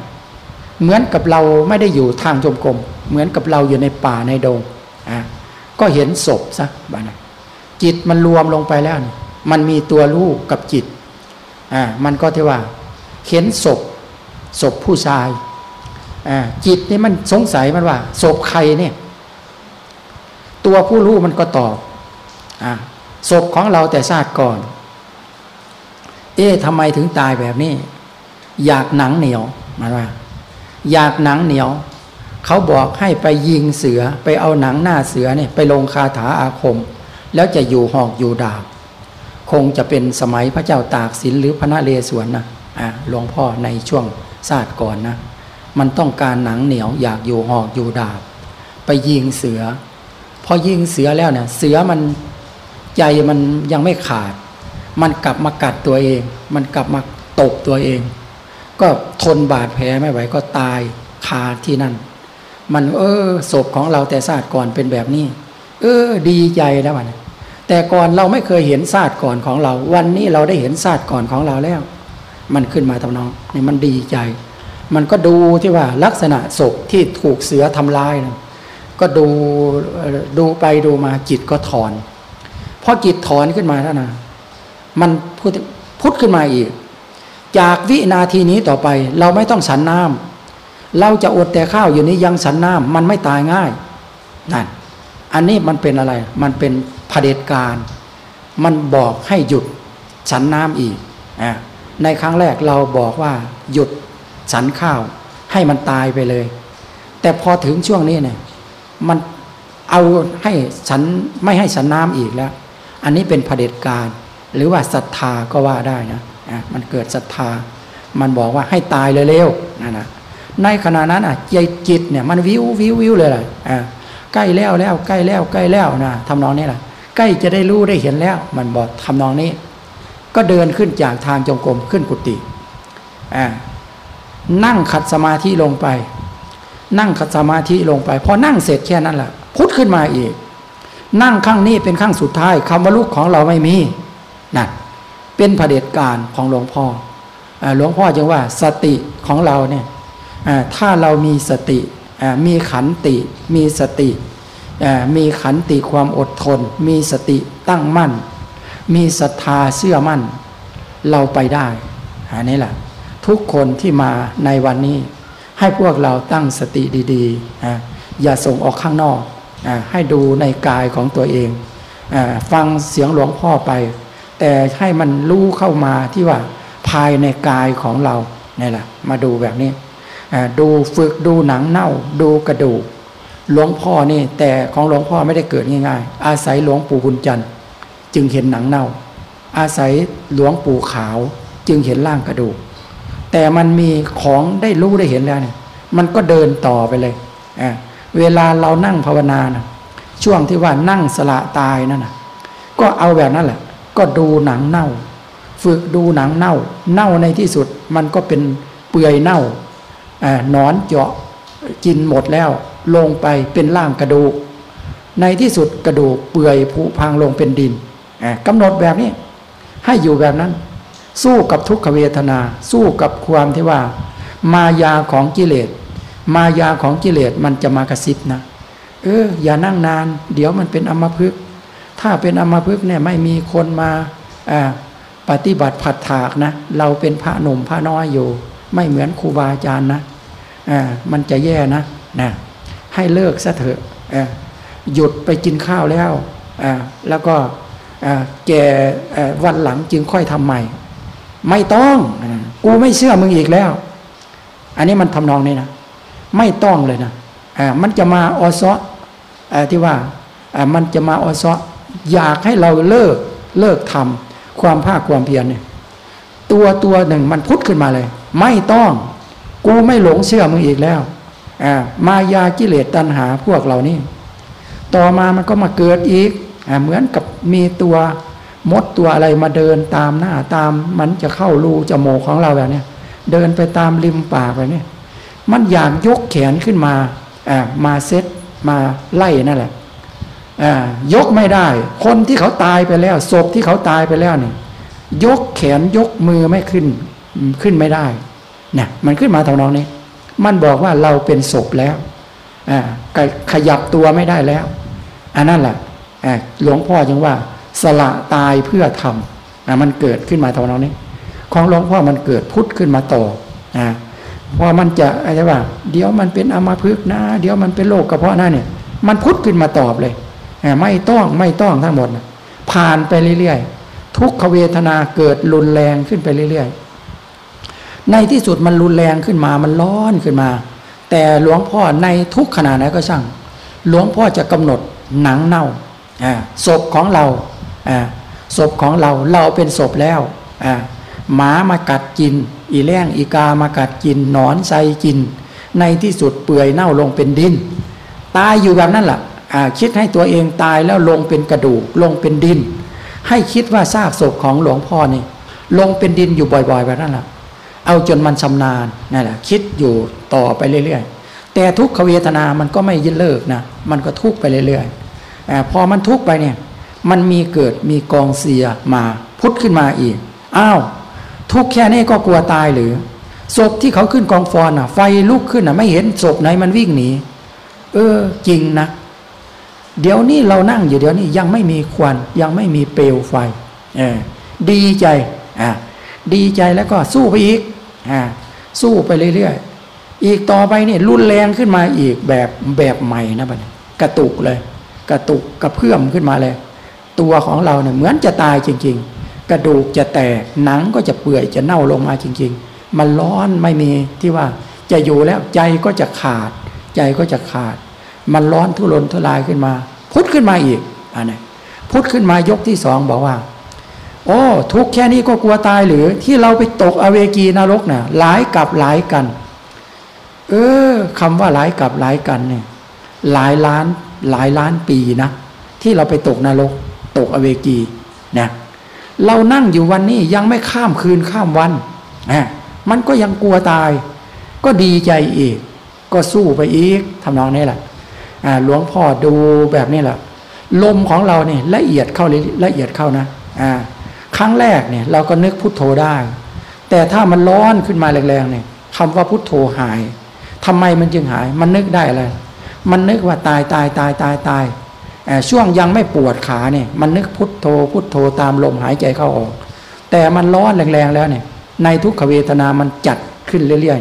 เหมือนกับเราไม่ได้อยู่ทางจมกรมเหมือนกับเราอยู่ในป่าในดงอะก็เห็นศพซะบ้านะ จิตมันรวมลงไปแล้วนี่มันมีตัวรู้กับจิตอ่ามันก็ที่ว่าเห็นศพศพผู้ชายอ่าจิตนี่มันสงสัยมันว่าศพใครเนี่ย ตัวผู้รู้มันก็ตอบอ่าศพของเราแต่ชาติก่อน เอ๊ะทำไมถึงตายแบบนี้ อยากหนังเหนียวมาว่า อยากหนังเหนียวเขาบอกให้ไปยิงเสือไปเอาหนังหน้าเสือเนี่ยไปลงคาถาอาคม แล้วจะอยู่หอกอยู่ดาบ คงจะเป็นสมัยพระเจ้าตากสินหรือพระนเรศวรนะอ่าหลวงพ่อในช่วงศาสตร์ก่อนนะ มันต้องการหนังเหนียวอยากอยู่หอกอยู่ดาบ ไปยิงเสือ พอยิงเสือแล้วเนี่ยเสือมันใจมันยังไม่ขาด มันกลับมากัดตัวเอง มันกลับมาตกตัวเอง ก็ทนบาดแผลไม่ไหวก็ตายคาที่นั่น มันเออศพของเราแต่ศาสตร์ก่อนเป็นแบบนี้ เออ ดีใจแล้วมันแต่ก่อนเราไม่เคยเห็นศาสตร์ก่อนของเรา วันนี้เราได้เห็นศาสตร์ก่อนของเราแล้ว มันขึ้นมาทำนองนี่มันดีใจ มันก็ดูที่ว่าลักษณะศพที่ถูกเสือทำลายนะก็ดูดูไปดูมาจิตก็ถอนพอจิตถอนขึ้นมาแล้วนะมันพุทพุทขึ้นมาอีก จากวินาทีนี้ต่อไป เราไม่ต้องฉันน้ำเราจะอดแต่ข้าวอยู่นี้ยังสันน้ำมันไม่ตายง่ายนั่น อันนี้มันเป็นอะไร มันเป็นเผด็จการ มันบอกให้หยุดสันน้ำอีกอ่าในครั้งแรกเราบอกว่าหยุดสันข้าวให้มันตายไปเลย แต่พอถึงช่วงนี้เนี่ยมันเอาให้ฉันไม่ให้ฉันน้ำอีกแล้ว อันนี้เป็นเผด็จการ หรือว่าศรัทธาก็ว่าได้นะอะมันเกิดศรัทธา มันบอกว่าให้ตายเร็วๆนั่นนะในขณะนั้นอะใจจิตเนี่ยมันวิววิววิวเลยล่ะอ่า ใกล้แล้วแล้วใกล้แล้วใกล้แล้วนะทำนองนี้แหละใกล้จะได้รู้ได้เห็นแล้ว มันบอกทำนองนี้ ก็เดินขึ้นจากทางจงกรมขึ้นกุฏิอ่านั่งขัดสมาธิลงไป นั่งขัดสมาธิลงไปพอนั่งเสร็จแค่นั้นแหละพุทธขึ้นมาอีก นั่งข้างนี้เป็นข้างสุดท้ายคำว่าลูกของเราไม่มีนั่นเป็นเผด็จการของหลวงพ่อหลวงพ่อจึงว่าสติของเราเนี่ยถ้าเรามีสติ มีขันติ มีสติ มีขันติความอดทน มีสติตั้งมั่น มีศรัทธาเชื่อมั่น เราไปได้อันนี้แหละทุกคนที่มาในวันนี้ ให้พวกเราตั้งสติดีๆ อย่าส่งออกข้างนอก ให้ดูในกายของตัวเอง ฟังเสียงหลวงพ่อไป แต่ให้มันรู้เข้ามาที่ว่าภายในกายของเรานี่แหละมาดูแบบนี้ ดูฝึกดูหนังเน่า ดูกระดูกหลวงพ่อนี่ แต่ของหลวงพ่อไม่ได้เกิดง่ายๆ อาศัยหลวงปู่คุณจันทร์จึงเห็นหนังเน่า อาศัยหลวงปู่ขาวจึงเห็นร่างกระดูก แต่มันมีของได้รู้ได้เห็นแล้วเนี่ยมันก็เดินต่อไปเลยเวลาเรานั่งภาวนานะช่วงที่ว่านั่งสละตายนั่นนะก็เอาแบบนั้นแหละ ก็ดูหนังเน่า ฝึกดูหนังเน่า เน่าในที่สุดมันก็เป็นเปื่อยเน่าอ่า นอนเจาะกินหมดแล้ว ลงไปเป็นร่างกระดูก ในที่สุดกระดูกเปื่อยผุพังลงเป็นดินอ่ากำหนดแบบนี้ ให้อยู่แบบนั้น สู้กับทุกขเวทนา สู้กับความที่ว่า มายาของกิเลส มายาของกิเลสมันจะมากระซิบนะเอออย่านั่งนาน เดี๋ยวมันเป็นอมภพถ้าเป็นอมภพเนี่ยไม่มีคนมาอ่าปฏิบัติผัดถากนะ เราเป็นพระหนุ่มพระน้อยอยู่ ไม่เหมือนครูบาอาจารย์นะอ่ามันจะแย่นะนะให้เลิกซะเถอะอ่าหยุดไปกินข้าวแล้วอ่าแล้วก็อ่าแกอ่าวันหลังจึงค่อยทำใหม่ ไม่ต้องกูไม่เชื่อมึงอีกแล้ว อันนี้มันทำนองนี้นะไม่ต้องเลยนะอ่ามันจะมาอซออ่าที่ว่าอ่ามันจะมาอซออยากให้เราเลิกเลิกทำความภาคความเพียรเนี่ยตัวตัวหนึ่งมันพุทธขึ้นมาเลยไม่ต้อง กูไม่หลงเชื่อมึงอีกแล้วอ่ามายากิเลสตัณหาพวกเรานี่ต่อมามันก็มาเกิดอีกอ่าเหมือนกับมีตัวมดตัวอะไรมาเดินตามหน้าตามมันจะเข้ารูจมูกของเราแบบนี้เดินไปตามริมป่าไปเนี่ยมันอยากยกแขนขึ้นมาอ่ามาเซตมาไล่นั่นแหละอ่ายกไม่ได้ คนที่เขาตายไปแล้วศพที่เขาตายไปแล้วเนี่ยยกแขนยกมือไม่ขึ้น ขึ้นไม่ได้เนี่ยมันขึ้นมาทางน้องนี้ มันบอกว่าเราเป็นศพแล้วอ่าขยับตัวไม่ได้แล้ว อันนั้นแหละหลวงพ่อจึงว่า สละตายเพื่อทำอ่ามันเกิดขึ้นมาทางน้องนี้ ของหลวงพ่อมันเกิดพุทธขึ้นมาต่ออ่าพอมันจะอะไรว่า เดี๋ยวมันเป็นอมาพึกษ์นะ เดี๋ยวมันเป็นโรคกระเพาะหน้าเนี่ย มันพุทธขึ้นมาตอบเลยอ่าไม่ต้องไม่ต้องทั้งหมดนะผ่านไปเรื่อยๆทุกขเวทนาเกิดรุนแรงขึ้นไปเรื่อยๆ ในที่สุดมันรุนแรงขึ้นมามันร้อนขึ้นมา แต่หลวงพ่อในทุกขณะไหนก็ช่าง หลวงพ่อจะกำหนดหนังเน่าศพของเราศพของเราเราเป็นศพแล้วหมามากัดกิน อีแรงอีกามากัดกินหนอนใส่กิน ในที่สุดเปื่อยเน่าลงเป็นดิน ตายอยู่แบบนั้นแหละอ่าคิดให้ตัวเองตายแล้วลงเป็นกระดูกลงเป็นดิน ให้คิดว่าซากศพของหลวงพ่อนี่ ลงเป็นดินอยู่บ่อยๆแบบนั้นแหละ เอาจนมันชำนาญนั่นแหละคิดอยู่ต่อไปเรื่อยๆ แต่ทุกขเวทนามันก็ไม่ยินเลิกนะมันก็ทุกไปเรื่อยๆพอมันทุกไปเนี่ยมันมีเกิดมีกองเสียมาพุทธขึ้นมาอีกอ้าวทุกแค่นี้ก็กลัวตายหรือศพที่เขาขึ้นกองฟอนอะ ไฟลุกขึ้นอะ ไม่เห็นศพไหนมันวิ่งหนีเออจริงนะ เดี๋ยวนี้เรานั่งอยู่เดี๋ยวนี้ยังไม่มีควัน ยังไม่มีเปลวไฟ เออดีใจอ่าดีใจแล้วก็สู้ไปอีก สู้ไปเรื่อยๆอีกต่อไปเนี่ยรุนแรงขึ้นมาอีกแบบแบบใหม่นะบัดกระตุกเลย กระตุกกระเพื่อมขึ้นมาเลย ตัวของเราเนี่ยเหมือนจะตายจริง ๆ กระดูกจะแตกหนังก็จะเปื่อยจะเน่าลงมาจริง ๆ มันร้อนไม่มีที่ว่าจะอยู่แล้วใจก็จะขาด ใจก็จะขาด มันร้อนทุรนทุรายขึ้นมา พุทธขึ้นมาอีกอันนี้พุทธขึ้นมายกที่สองบอกว่า โอ้ทุกแค่นี้ก็กลัวตายหรือ ที่เราไปตกอเวกีนรกเนี่ยหลายกับหลายกัน เออคำว่าหลายกับหลายกันเนี่ย หลายล้านหลายล้านปีนะที่เราไปตกนรก ตกอเวกีนะเรานั่งอยู่วันนี้ยังไม่ข้ามคืนข้ามวันนะมันก็ยังกลัวตาย ก็ดีใจอีก ก็สู้ไปอีกทำนองนี้แหละหลวงพ่อดูแบบนี้แหละลมของเราเนี่ยละเอียดเข้าละเอียดเข้านะอ่า ครั้งแรกเนี่ยเราก็นึกพุทโธได้ แต่ถ้ามันร้อนขึ้นมาแรงๆเนี่ยคำว่าพุทโธหายทำไมมันจึงหาย มันนึกได้อะไร มันนึกว่าตายตายตายตายตายช่วงยังไม่ปวดขาเนี่ยมันนึกพุทโธพุทโธตามลมหายใจเข้าออก แต่มันร้อนแรงๆแล้วเนี่ยในทุกขเวทนามันจัดขึ้นเรื่อย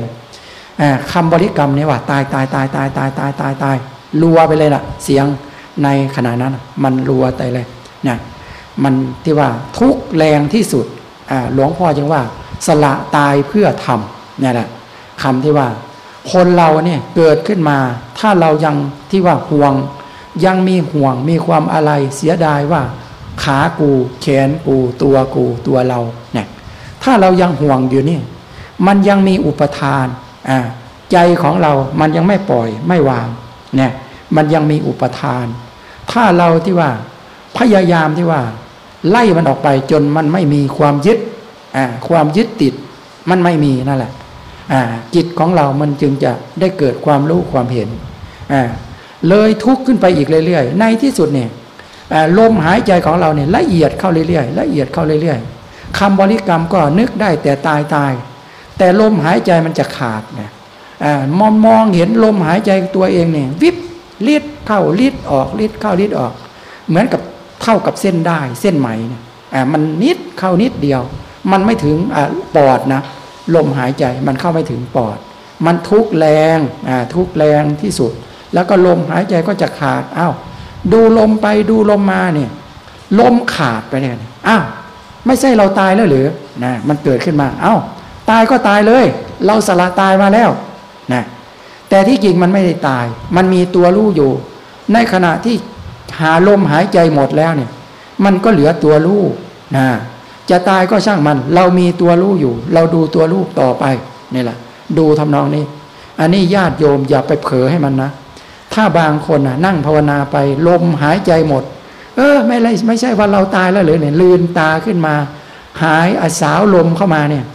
ๆคำบริกรรมเนี่ยว่า ตายตายตายตายตายตายตายตายรัวไปเลยล่ะ เสียงในขณะนั้นมันรัวไปเลยเนี่ย มันที่ว่าทุกแรงที่สุดหลวงพ่อจึงว่า สละตายเพื่อทำเนี่ยแหละคำที่ว่า คนเราเนี่ยเกิดขึ้นมา ถ้าเรายังที่ว่าห่วง ยังมีห่วงมีความอะไรเสียดายว่า ขากูแขนกู ตัวกูตัวเราเนี่ยถ้าเรายังห่วงอยู่นี่มันยังมีอุปทานอ่าใจของเรามันยังไม่ปล่อยไม่วางเนี่ยมันยังมีอุปทาน ถ้าเราที่ว่าพยายามที่ว่า ไล่มันออกไปจนมันไม่มีความยึดอ่าความยึดติดมันไม่มีนั่นแหละอ่าจิตของเรามันจึงจะได้เกิดความรู้ความเห็นอ่าเลยทุกข์ขึ้นไปอีกเรื่อยๆ ในที่สุดเนี่ยลมหายใจของเราเนี่ยละเอียดเข้าเรื่อยๆละเอียดเข้าเรื่อยๆคำบริกรรมก็นึกได้แต่ตายตาย แต่ลมหายใจมันจะขาดเนี่ยมองมองเห็นลมหายใจตัวเองเนี่ยวิบลิดเข้าลิดออกลิดเข้าลิดออก เหมือนกับ เท่ากับเส้นได้ เส้นไหมเนี่ยมันนิดเข้านิดเดียว มันไม่ถึงปอดนะลมหายใจมันเข้าไม่ถึงปอด มันทุกแรงทุกแรงที่สุด แล้วก็ลมหายใจก็จะขาดอ้าวดูลมไปดูลมมาเนี่ยลมขาดไปเนี่ยอ้าวไม่ใช่เราตายแล้วหรือนะมันเกิดขึ้นมาอ้าวตายก็ตายเลย เราสละตายมาแล้วนะแต่ที่จริงมันไม่ได้ตาย มันมีตัวรู้อยู่ ในขณะที่ หาลมหายใจหมดแล้วเนี่ย มันก็เหลือตัวรู้นะจะตายก็ช่างมัน เรามีตัวรู้อยู่ เราดูตัวรู้ต่อไปนี่แหละ ดูทำนองนี้ อันนี้ญาติโยมอย่าไปเผลอให้มันนะถ้าบางคนนะนั่งภาวนาไปลมหายใจหมด เออ ไม่ไรไม่ใช่ว่าเราตายแล้วหรือเนี่ยลืนตาขึ้นมา หายอาสาวลมเข้ามาเนี่ย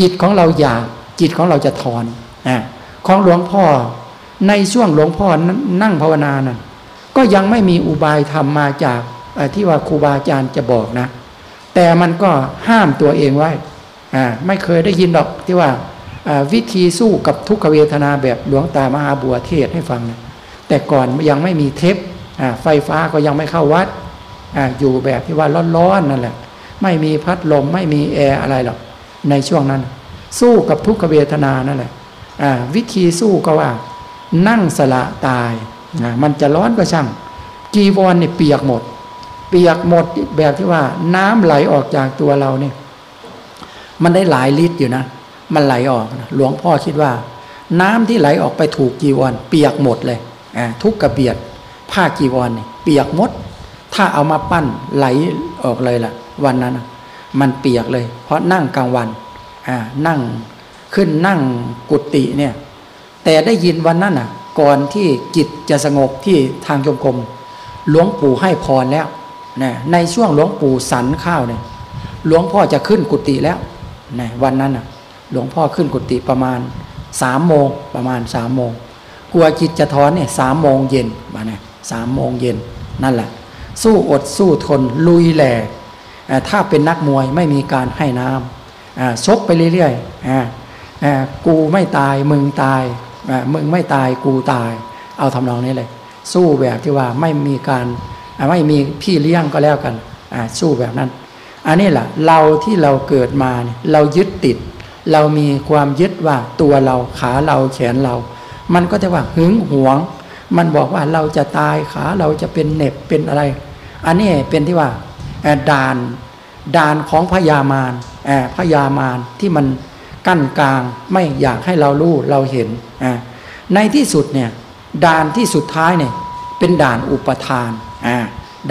จิตของเราอยากจิตของเราจะถอนอ่าของหลวงพ่อในช่วงหลวงพ่อนั่งภาวนานั้น ก็ยังไม่มีอุบายธรรมมาจากที่ว่าครูบาอาจารย์จะบอกนะ แต่มันก็ห้ามตัวเองไว้ไม่เคยได้ยินหรอกที่ว่าวิธีสู้กับทุกขเวทนาแบบหลวงตามหาบัวเทศให้ฟังนะแต่ก่อนยังไม่มีเทปไฟฟ้าก็ยังไม่เข้าวัดออยู่แบบที่ว่าร้อนๆนั่นแหละ ไม่มีพัดลมไม่มีแอร์อะไรหรอกในช่วงนั้น สู้กับทุกขเวทนานั่นแหละวิธีสู้ก็ว่า นั่งสละตาย มันจะร้อนก็ช่าง จีวรเนี่ยเปียกหมด เปียกหมดแบบที่ว่าน้ำไหลออกจากตัวเราเนี่ยมันได้หลายลิตรอยู่นะ มันไหลออกนะหลวงพ่อคิดว่า น้ำที่ไหลออกไปถูกจีวร เปียกหมดเลยทุกกระเบียดผ้าจีวรเนี่ยเปียกหมด ถ้าเอามาปั้นไหลออกเลยล่ะ วันนั้นมันเปียกเลย เพราะนั่งกลางวันนั่งขึ้นนั่งกุฏิเนี่ย แต่ได้ยินวันนั้นอะ ก่อนที่จิตจะสงบที่ทางจงกรมหลวงปู่ให้พรแล้วนะในช่วงหลวงปู่สันข้าวเนี่ยหลวงพ่อจะขึ้นกุฏิแล้วนะวันนั้นอะหลวงพ่อขึ้นกุฏิประมาณสามโมงประมาณสามโมงกลัวจิตจะถอนเนี่ยสามโมงเย็นมาเนี่ยสามโมงเย็นนั่นแหละ สู้อดสู้ทนลุยแหลกถ้าเป็นนักมวยไม่มีการให้น้ำชกไปเรื่อยๆกูไม่ตายมึงตาย มึงไม่ตายกูตาย เอาทำนองนี้เลย สู้แบบที่ว่าไม่มีการไม่มีพี่เลี้ยงก็แล้วกันสู้แบบนั้น อันนี้แหละเราที่เราเกิดมาเนี่ยเรายึดติด เรามีความยึดว่าตัวเราขาเราแขนเรา มันก็จะว่าหึงหวง มันบอกว่าเราจะตายขาเราจะเป็นเน็บเป็นอะไร อันนี้เป็นที่ว่าด่านด่านของพญามารพญามารที่มัน กั้นกลางไม่อยากให้เรารู้เราเห็นอ่าในที่สุดเนี่ยด่านที่สุดท้ายเนี่ยเป็นด่านอุปทานอ่า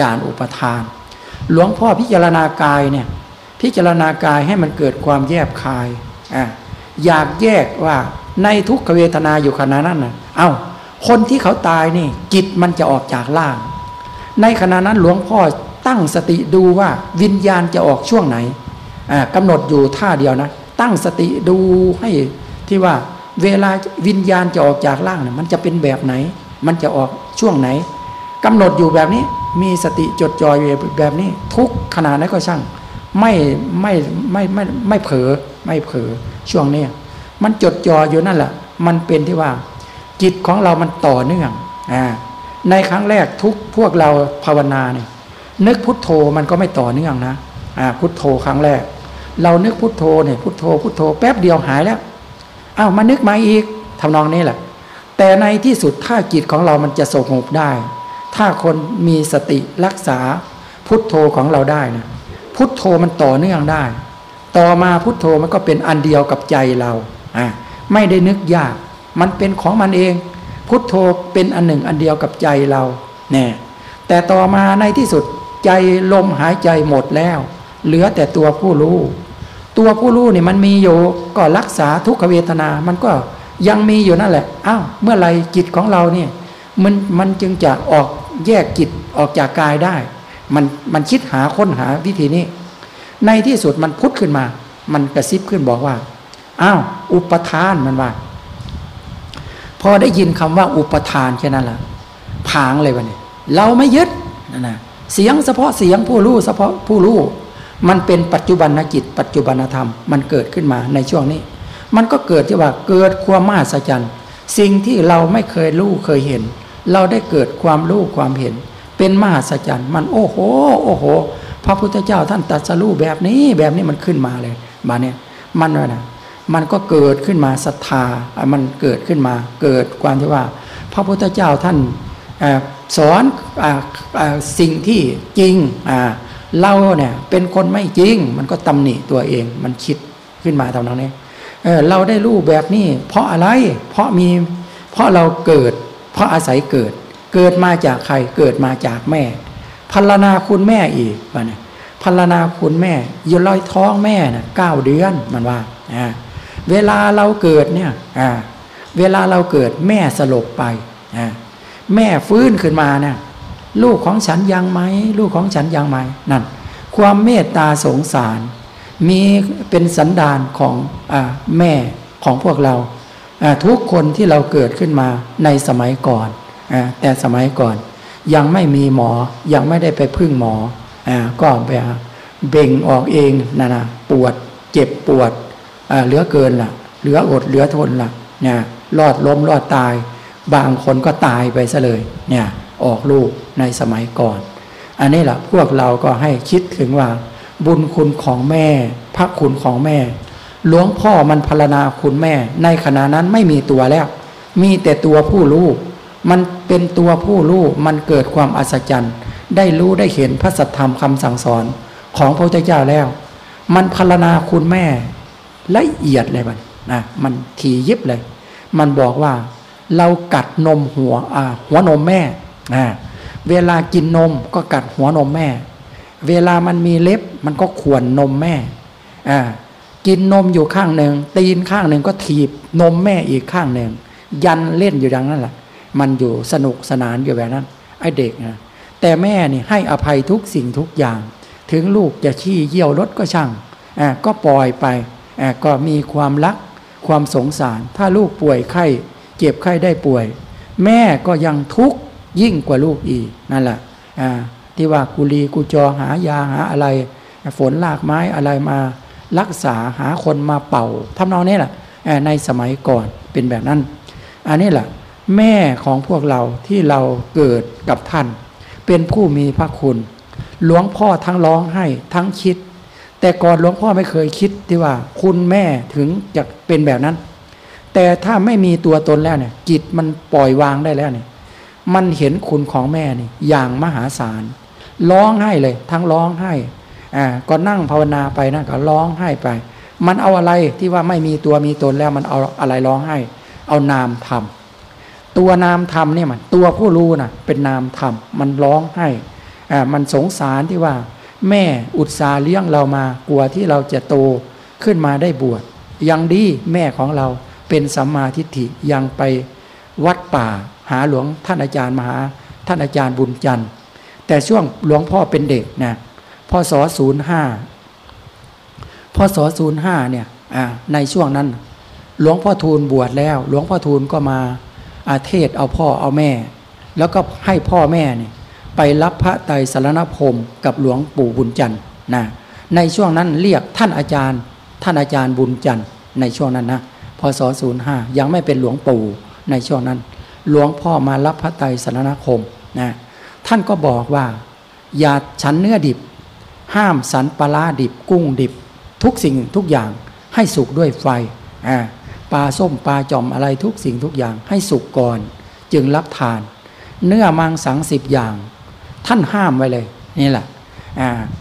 ด่านอุปทาน หลวงพ่อพิจารณากายเนี่ยพิจารณากายให้มันเกิดความแยบคายอ่าอยากแยกว่าในทุกขเวทนาอยู่ขณะนั้นนะเอา้าคนที่เขาตายนี่จิตมันจะออกจากล่าง ในขณะนั้นหลวงพ่อตั้งสติดูว่าวิญญาณจะออกช่วงไหนกำหนดอยู่ท่าเดียวนะ ตั้งสติดูให้ที่ว่าเวลาวิญญาณจะออกจากร่างเนี่ยมันจะเป็นแบบไหน มันจะออกช่วงไหนกำหนดอยู่แบบนี้ มีสติจดจ่อยแบบนี้ ทุกขนาดนั้นก็ช่าง ไม่ไม่ไม่ไม่ไม่เผลอไม่เผลอช่วงนี้มันจดจ่ออยู่นั่นแหละมันเป็นที่ว่า จิตของเรามันต่อเนื่องอ่าในครั้งแรกทุกพวกเราภาวนาเนี่ยนึกพุทโธมันก็ไม่ต่อเนื่องนะอ่าพุทโธครั้งแรก เรานึกพุทโธเนี่ยพุทโธพุทโธแป๊บเดียวหายแล้วอ้าวมานึกมาอีกทำนองนี้แหละ แต่ในที่สุดถ้าจิตของเรามันจะสงบได้ ถ้าคนมีสติรักษาพุทโธของเราได้นะพุทโธมันต่อเนื่องได้ ต่อมาพุทโธมันก็เป็นอันเดียวกับใจเราอ่าไม่ได้นึกยาก มันเป็นของมันเอง พุทโธเป็นอันหนึ่งอันเดียวกับใจเราแน่แต่ต่อมาในที่สุดใจลมหายใจหมดแล้ว เหลือแต่ตัวผู้รู้ ตัวผู้รู้เนี่ยมันมีอยู่ก็รักษาทุกขเวทนา มันก็ยังมีอยู่นั่นแหละอ้าวเมื่อไรจิตของเราเนี่ยมันมันจึงจะออกแยกจิตออกจากกายได้ มันมันคิดหาค้นหาวิธีนี้ ในที่สุดมันพุทธขึ้นมา มันกระซิบขึ้นบอกว่าอ้าวอุปทานมันว่า พอได้ยินคำว่าอุปทานแค่นั้นแหละผางเลยวันนี้เราไม่ยึดนั่นนะเสียงเฉพาะเสียงผู้รู้เฉพาะผู้รู้ มันเป็นปัจจุบันจิต ปัจจุบันธรรม มันเกิดขึ้นมาในช่วงนี้ มันก็เกิดที่ว่าเกิดความมหัศจรรย์สิ่งที่เราไม่เคยรู้เคยเห็น เราได้เกิดความรู้ความเห็น เป็นมหัศจรรย์มันโอ้โห โอ้โห พระพุทธเจ้าท่านตรัสรู้แบบนี้แบบนี้มันขึ้นมาเลยมาเนี่ยมันว่านะมันก็เกิดขึ้นมาศรัทธา มันเกิดขึ้นมาเกิดความที่ว่า พระพุทธเจ้าท่านสอนอสิ่งที่จริง เราเนี่ยเป็นคนไม่จริง มันก็ตำหนิตัวเอง มันคิดขึ้นมาทำนองนี้เเราได้รู้แบบนี้ เพราะอะไร เพราะมี เพราะเราเกิด เพราะอาศัยเกิด เกิดมาจากใคร เกิดมาจากแม่ พัลนาคุณแม่อีกว่าเนี่ยพัลนาคุณแม่อยู่ลอยท้องแม่น่ะเก้าเดือนมันว่าอ่าเวลาเราเกิดเนี่ยอ่าเวลาเราเกิดแม่สลบไปอ่าแม่ฟื้นขึ้นมาเนี่ย ลูกของฉันยังไหมลูกของฉันยังไหมนั่น ความเมตตาสงสาร มีเป็นสันดานของอแม่ของพวกเราทุกคนที่เราเกิดขึ้นมาในสมัยก่อนอแต่สมัยก่อน ยังไม่มีหมอยังไม่ได้ไปพึ่งหมออก็ไปเบ่งออกเองนะนะปวดเจ็บปวดเหลือเกินละ่ะ เหลืออดเหลือทนละ่ะเนี่ยรอดล้มรอดตาย บางคนก็ตายไปซะเลยเนี่ยออกลูกในสมัยก่อน อันนี้แหละพวกเราก็ให้คิดถึงว่า บุญคุณของแม่ พระคุณของแม่ หลวงพ่อมันพรณนาคุณแม่ ในขณะนั้นไม่มีตัวแล้ว มีแต่ตัวผู้ลูกมันเป็นตัวผู้ลูกมันเกิดความอัศจรรย์ ได้รู้ได้เห็นพระสัทธรรมคำสั่งสอนของพระพุทธเจ้าแล้ว มันพรณนาคุณแม่ละเอียดเลยมันนะมันทียิบเลย มันบอกว่า เรากัดนมหัวอ่าหัวนมแม่ นะเวลากินนมก็กัดหัวนมแม่ เวลามันมีเล็บมันก็ขวนนมแม่อ่ากินนมอยู่ข้างหนึ่งตีนข้างหนึ่งก็ถีบนมแม่อีกข้างหนึ่งยันเล่นอยู่ดังนั้นแหละมันอยู่สนุกสนานอยู่แบบนั้นไอเด็กนะแต่แม่นี่ให้อภัยทุกสิ่งทุกอย่าง ถึงลูกจะขี้เยี่ยวรถก็ช่างอ่าก็ปล่อยไปอ่าก็มีความรักความสงสาร ถ้าลูกป่วยไข้เจ็บไข้ได้ป่วย แม่ก็ยังทุกข์ ยิ่งกว่าลูกอีกนั่นแหละที่ว่ากุลีกุจอหายาหาอะไร ฝนลากไม้อะไรมารักษาหาคนมาเป่าทำนองนี้แหละในสมัยก่อนเป็นแบบนั้น อันนี้แหละแม่ของพวกเราที่เราเกิดกับท่าน เป็นผู้มีพระคุณหลวงพ่อทั้งร้องให้ทั้งคิด แต่ก่อนหลวงพ่อไม่เคยคิดที่ว่าคุณแม่ถึงจะเป็นแบบนั้น แต่ถ้าไม่มีตัวตนแล้วเนี่ยจิตมันปล่อยวางได้แล้วเนี่ย มันเห็นคุณของแม่นี่อย่างมหาศาลร้องไห้เลย ทั้งร้องไห้อ่าก็นั่งภาวนาไปนะก็ร้องไห้ไป มันเอาอะไรที่ว่าไม่มีตัวมีตนแล้วมันเอาอะไรร้องไห้ เอานามธรรมตัวนามธรรมเนี่ยมันตัวผู้รู้นะ่ะเป็นนามธรรมมันร้องไห้อ่ามันสงสารที่ว่า แม่อุตสาเลี้ยงเรามากลัวที่เราจะโตขึ้นมาได้บวชยังดีแม่ของเราเป็นสัมมาทิฏฐิยังไป วัดป่า หาหลวงท่านอาจารย์มหา ท่านอาจารย์บุญจันทร์ แต่ช่วงหลวงพ่อเป็นเด็กนะพศศูนย์ห้าพศศูนย์ห้าเนี่ยในช่วงนั้น หลวงพ่อทูลบวชแล้ว หลวงพ่อทูลก็มาอาเทศเอาพ่อเอาแม่ แล้วก็ให้พ่อแม่เนี่ยไปรับพระไตรสารณพรมกับหลวงปู่บุญจันทร์นะในช่วงนั้นเรียกท่านอาจารย์ ท่านอาจารย์บุญจันทร์ในช่วงนั้นนะพศศูนย์ห้ายังไม่เป็นหลวงปู่ ในช่วงนั้น หลวงพ่อมารับพระไตรสรณคมนะท่านก็บอกว่า อย่าฉันเนื้อดิบ ห้ามสันปลาดิบ กุ้งดิบ ทุกสิ่งทุกอย่างให้สุกด้วยไฟปลาส้มปลาจอมอะไรทุกสิ่งทุกอย่างให้สุกก่อน จึงรับทาน เนื้อมังสังสิบอย่าง ท่านห้ามไว้เลย นี่แหละ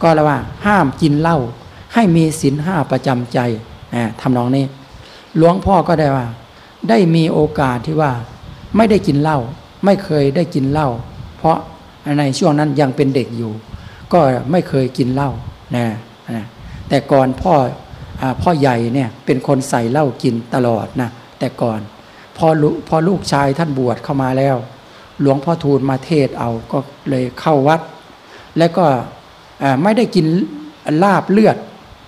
ก็แล้วว่าห้ามกินเหล้าให้มีศีลห้าประจำใจทำนองนี้ หลวงพ่อก็ได้ว่า ได้มีโอกาสที่ว่าไม่ได้กินเหล้าไม่เคยได้กินเหล้าเพราะในช่วงนั้นยังเป็นเด็กอยู่ ก็ไม่เคยกินเหล้านะนะแต่ก่อนพ่ออพ่อใหญ่เนี่ยเป็นคนใส่เหล้ากินตลอดนะแต่ก่อนพอพอลูกชายท่านบวชเข้ามาแล้ว หลวงพ่อทูลมาเทศเอาก็เลยเข้าวัด แล้วก็ไม่ได้กินลาบเลือด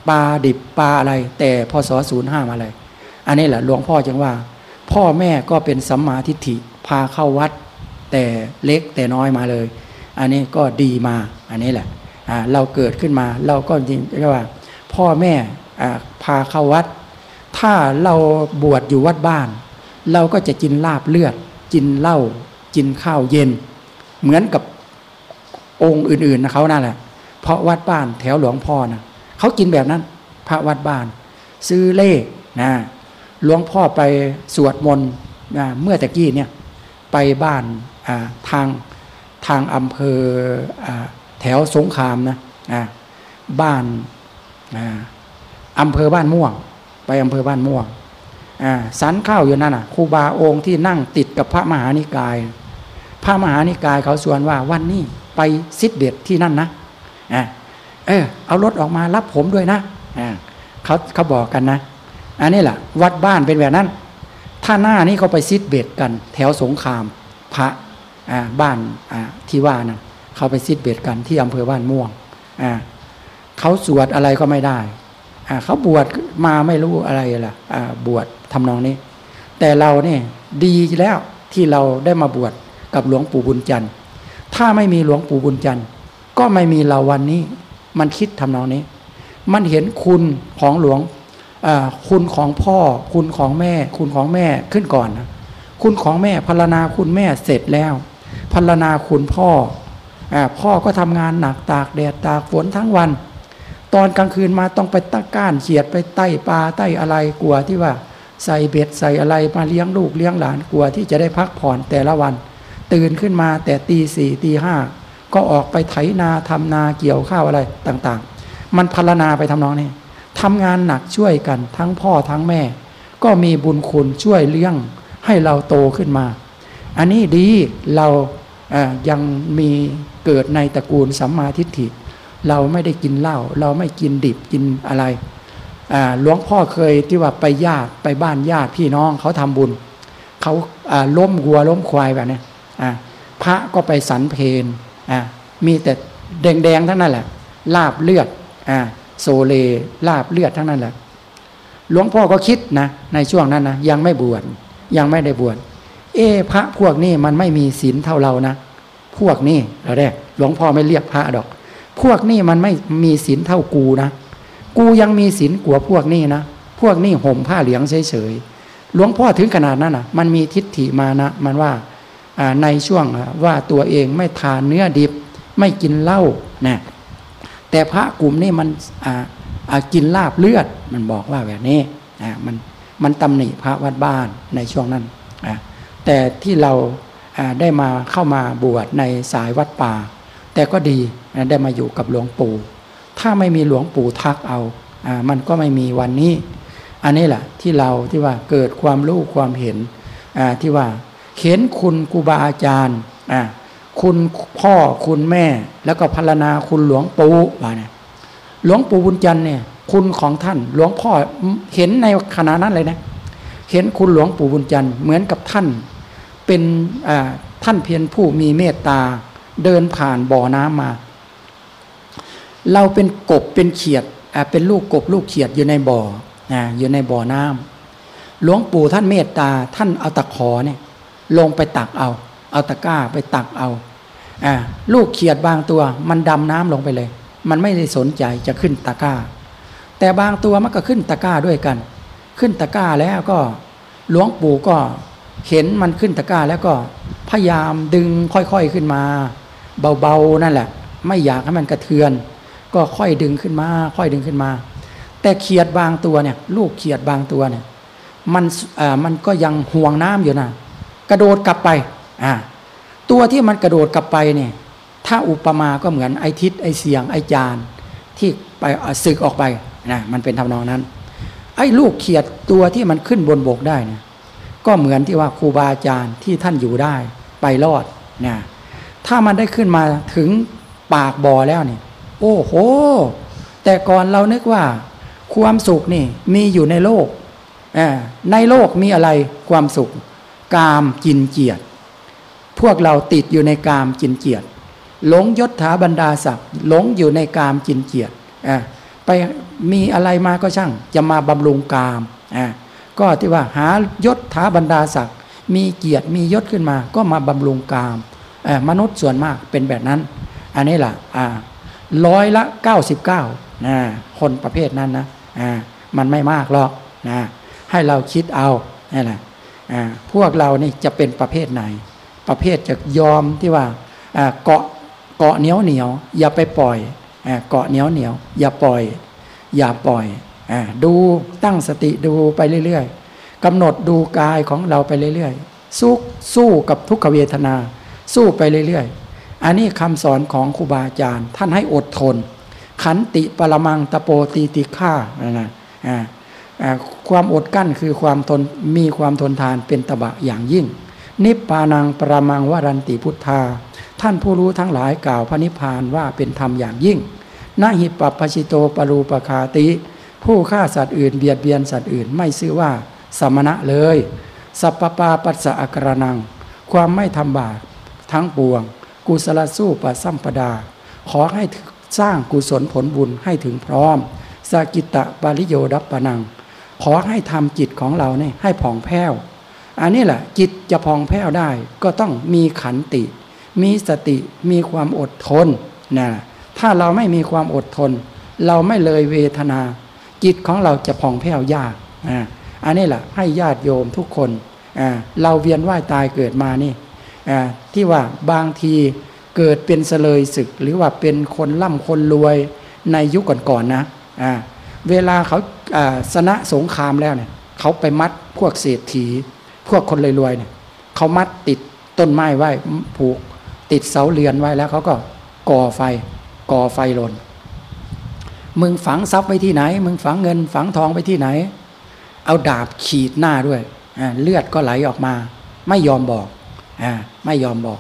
ปลาดิบปลาอะไร แต่พศศูนย์ห้ามอะไรอันนี้แหละหลวงพ่อจึงว่า พ่อแม่ก็เป็นสัมมาทิฏฐิพาเข้าวัด แต่เล็กแต่น้อยมาเลย อันนี้ก็ดีมาอันนี้แหละเราเกิดขึ้นมาเราก็จริงเรียกว่า พ่อแม่พาเข้าวัด ถ้าเราบวชอยู่วัดบ้าน เราก็จะกินลาบเลือด กินเหล้ากินข้าวเย็น เหมือนกับองค์อื่นๆนะเขานั่นแหละเพราะวัดบ้านแถวหลวงพ่อนะเขากินแบบนั้น พระวัดบ้าน ซื้อเลขนะ หลวงพ่อไปสวดมนต์นะเมื่อตะกี้เนี่ยไปบ้านาทางทางอำเภออแถวสงขามนะบ้านอ่าอำเภอบ้านม่วง ไปอำเภอบ้านม่วงอ่าสันข้าวอยู่นั่นน่ะครูบาองค์ที่นั่งติดกับพระมหานิกาย พระมหานิกายเขาชวนว่าวันนี้ไปซิดเด็ดที่นั่นนะเออเอารถออกมารับผมด้วยนะเขาเขาบอกกันนะ อันนี้แหละวัดบ้านเป็นแบบนั้น ถ้าหน้านี้เขาไปซิดเบ็ดกัน แถวสงครามพระบ้านที่ว่านะเขาไปซิดเบ็ดกันที่อำเภอบ้านม่วงเขาสวดอะไรก็ไม่ได้เขาบวชมาไม่รู้อะไรล่ะอ่าบวชทำนองนี้ แต่เราเนี่ยดีแล้วที่เราได้มาบวชกับหลวงปู่บุญจันทร์ ถ้าไม่มีหลวงปู่บุญจันทร์ ก็ไม่มีเราวันนี้ มันคิดทำนองนี้ มันเห็นคุณของหลวง คุณของพ่อ คุณของแม่ คุณของแม่ขึ้นก่อนนะคุณของแม่พรรณนาคุณแม่เสร็จแล้วพรรณนาคุณพ่ออพ่อก็ทำงานหนักตากแดดตากฝนทั้งวัน ตอนกลางคืนมาต้องไปตะก้านเขียดไปไต่ปลาไต่อะไรกลัวที่ว่าใส่เบ็ดใส่อะไรมาเลี้ยงลูกเลี้ยงหลานกลัวที่จะได้พักผ่อนแต่ละวัน ตื่นขึ้นมาแต่ตีสี่ตีห้าก็ออกไปไถนาทำนาเกี่ยวข้าวอะไรต่างๆ มันพรรณนาไปทำนองนี้ ทำงานหนักช่วยกัน ทั้งพ่อทั้งแม่ ก็มีบุญคุณช่วยเลี้ยงให้เราโตขึ้นมา อันนี้ดีเรายังมีเกิดในตระกูลสัมมาทิฏฐิ เราไม่ได้กินเหล้าเราไม่กินดิบกินอะไรหลวงพ่อเคยที่ว่าไปญาติไปบ้านญาติพี่น้องเขาทำบุญเขาล้มวัวล้มควายแบบนี้พระก็ไปสันเพนมีแต่แดงๆทั้งนั้นแหละลาบเลือดอ โซเลลาบเลือดทั้งนั้นแหละหลวงพ่อก็คิดนะในช่วงนั้นนะยังไม่บวชยังไม่ได้บวชเอพระพวกนี้มันไม่มีศีลเท่าเรานะ พวกนี้เราแรกหลวงพ่อไม่เรียกพระดอก พวกนี้มันไม่มีศีลเท่ากูนะ กูยังมีศีลกว่าพวกนี้นะ พวกนี้ห่มผ้าเหลืองเฉยๆหลวงพ่อถึงขนาดนั้นนะมันมีทิฏฐิมานะ มันว่าในช่วงว่าตัวเองไม่ทานเนื้อดิบ ไม่กินเหล้านะ แต่พระกลุ่มนี้มันกินลาบเลือดมันบอกว่าแบบนี้มันมันตำหนิพระวัดบ้านในช่วงนั้นแต่ที่เราได้มาเข้ามาบวชในสายวัดป่า แต่ก็ดีได้มาอยู่กับหลวงปู่ ถ้าไม่มีหลวงปู่ทักเอามันก็ไม่มีวันนี้ อันนี้แหละที่เราที่ว่าเกิดความรู้ความเห็นที่ว่าเห็นคุณครูบาอาจารย์ คุณพ่อคุณแม่ แล้วก็พรรณนาคุณหลวงปู่ว่าเนี่ยหลวงปู่บุญจันทร์เนี่ย คุณของท่านหลวงพ่อเห็นในขณะนั้นเลยนะ เห็นคุณหลวงปู่บุญจันทร์เหมือนกับท่าน เป็นท่านเพียรผู้มีเมตตาเดินผ่านบ่อน้ำมา เราเป็นกบเป็นเขียดเป็นลูกกบลูกเขียดอยู่ในบ่ออ่าอยู่ในบ่อน้ำหลวงปู่ท่านเมตตาท่านเอาตะขอเนี่ย ลงไปตักเอา เอาตะกร้าไปตักเอาอ่าลูกเขียดบางตัว มันดำน้ำลงไปเลย มันไม่ได้สนใจจะขึ้นตะกร้า แต่บางตัวมันก็ขึ้นตะกร้าด้วยกัน ขึ้นตะกร้าแล้วก็หลวงปู่ก็เห็นมันขึ้นตะกร้าแล้วก็พยายามดึงค่อยๆขึ้นมา เบาๆนั่นแหละ ไม่อยากให้มันกระเทือน ก็ค่อยดึงขึ้นมา ค่อยดึงขึ้นมา แต่เขียดบางตัวเนี่ย ลูกเขียดบางตัวเนี่ย มันอ่ามันก็ยังห่วงน้ำอยู่นะกระโดดกลับไป อ่าตัวที่มันกระโดดกลับไปเนี่ย ถ้าอุปมาก็เหมือนไอทิศไอเสียงไอจานที่ไปสึกออกไปนะมันเป็นทำนองนั้น ไอ้ลูกเขียดตัวที่มันขึ้นบนบกได้เนี่ยก็เหมือนที่ว่าครูบาอาจารย์ที่ท่านอยู่ได้ไปรอดนะถ้ามันได้ขึ้นมาถึงปากบ่อแล้วเนี่ย โอ้โห แต่ก่อนเรานึกว่า ความสุขนี่มีอยู่ในโลกอในโลกมีอะไรความสุข กามกินเกียรติ พวกเราติดอยู่ในกามจินเกียรติหลงยศถาบรรดาศักดิ์หลงอยู่ในกามจินเกียรติไปมีอะไรมาก็ช่าง จะมาบำรุงกามก็ที่ว่าหายศถาบรรดาศักดิ์มีเกียรติมียศขึ้นมา ก็มาบำรุงกามมนุษย์ส่วนมากเป็นแบบนั้น อันนี้แหละอ่าร้อยละ 99นะคนประเภทนั้นนะมันไม่มากหรอกนะให้เราคิดเอานี่แหละพวกเรานี่จะเป็นประเภทไหน ประเภทจะยอมที่ว่าเกาะเกาะเหนียวเหนียว อย่าไปปล่อยเกาะเหนียวเหนียว อย่าปล่อย อย่าปล่อยอดูตั้งสติดูไปเรื่อยๆกำหนดดูกายของเราไปเรื่อยๆสู้สู้กับทุกขเวทนา สู้ไปเรื่อยๆ อันนี้คำสอนของครูบาอาจารย์ ท่านให้อดทน ขันติปรมังตะโปตีติฆ่านะนะความอดกั้นคือความทนมีความทนทานเป็นตบะอย่างยิ่ง นิพพานังปรมังวรันติพุทธา ท่านผู้รู้ทั้งหลายกล่าวพระนิพพานว่าเป็นธรรมอย่างยิ่งนาหิปัปปชิโตปรูปคาติ ผู้ฆ่าสัตว์อื่นเบียดเบียนสัตว์อื่นไม่ซื้อว่าสมณะเลย สัปปปาปัสสะกรนัง ความไม่ทำบาปทั้งปวง กุศลสู้ปะสัมปดา ขอให้สร้างกุศลผลบุญให้ถึงพร้อมสกิตะปาริโยดัปปนัง ขอให้ทำจิตของเราเนี่ยให้ผ่องแผ้ว อันนี้แหละจิตจะผ่องแผ้วได้ก็ต้องมีขันติ มีสติมีความอดทนนะถ้าเราไม่มีความอดทน เราไม่เลยเวทนา จิตของเราจะผ่องแผ้วยากอ่าอันนี้แหละให้ญาติโยมทุกคนอ่าเราเวียนว่ายตายเกิดมานี่อ่าที่ว่าบางทีเกิดเป็นเสลยศึก หรือว่าเป็นคนร่ำคนรวยในยุคก่อนๆนะอ่าเวลาเขาอ่าชนะสงครามแล้วเนี่ยเขาไปมัดพวกเศรษฐี พวกคนรวยๆเนี่ยเขามัดติดต้นไม้ไว้ผูก ติดเสาเรือนไว้แล้วเขาก็ก่อไฟ ก่อไฟลนมึงฝังทรัพย์ไว้ที่ไหน มึงฝังเงินฝังทองไปที่ไหน เอาดาบขีดหน้าด้วยเลือดก็ไหลออกมา ไม่ยอมบอกอไม่ยอมบอก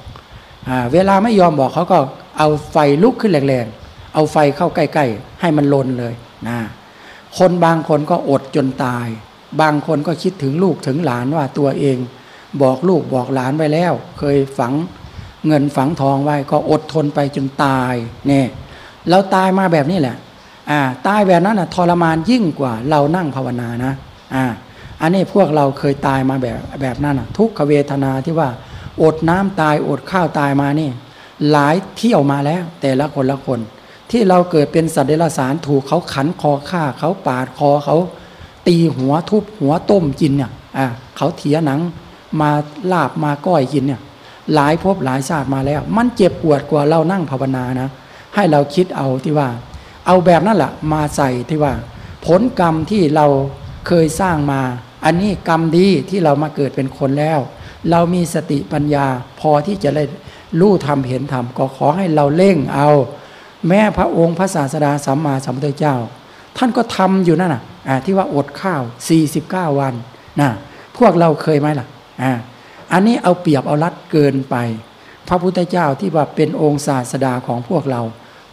อเวลาไม่ยอมบอกเขาก็เอาไฟลุกขึ้นแรงๆเอาไฟเข้าใกล้ๆให้มันลนเลยนะคนบางคนก็อดจนตาย บางคนก็คิดถึงลูกถึงหลานว่าตัวเอง บอกลูกบอกหลานไว้แล้ว เคยฝังเงินฝังทองไว้ก็อดทนไปจนตายเนี่ยเราตายมาแบบนี้แหละอ่าตายแบบนั้นนะทรมานยิ่งกว่าเรานั่งภาวนานะอ่าอันนี้พวกเราเคยตายมาแบบแบบนั้นนะทุกขเวทนาที่ว่า อดน้ำตายอดข้าวตายมานี่ หลายเที่ยวมาแล้ว แต่ละคนละคน ที่เราเกิดเป็นสัตว์เดรัจฉานถูกเขาขันคอฆ่าเขาปาดคอเขา ตีหัวทุบหัวต้มกินเนี่ยอ่าเขาเถียหนังมาลาบมาก้อยกินเนี่ย หลายภพหลายชาติมาแล้ว มันเจ็บปวดกว่าเรานั่งภาวนานะ ให้เราคิดเอาที่ว่า เอาแบบนั้นแหละมาใส่ที่ว่า ผลกรรมที่เราเคยสร้างมา อันนี้กรรมดีที่เรามาเกิดเป็นคนแล้ว เรามีสติปัญญาพอที่จะได้รู้ทำเห็นทำก็ขอให้เราเร่งเอา แม่พระองค์พระศาสดาสัมมาสัมพุทธเจ้า ท่านก็ทำอยู่นั่นน่ะ ที่ว่าอดข้าว 49 วันนะพวกเราเคยไหมล่ะอ่าอันนี้เอาเปรียบเอารัดเกินไป พระพุทธเจ้าที่ว่าเป็นองค์ศาสดาของพวกเรา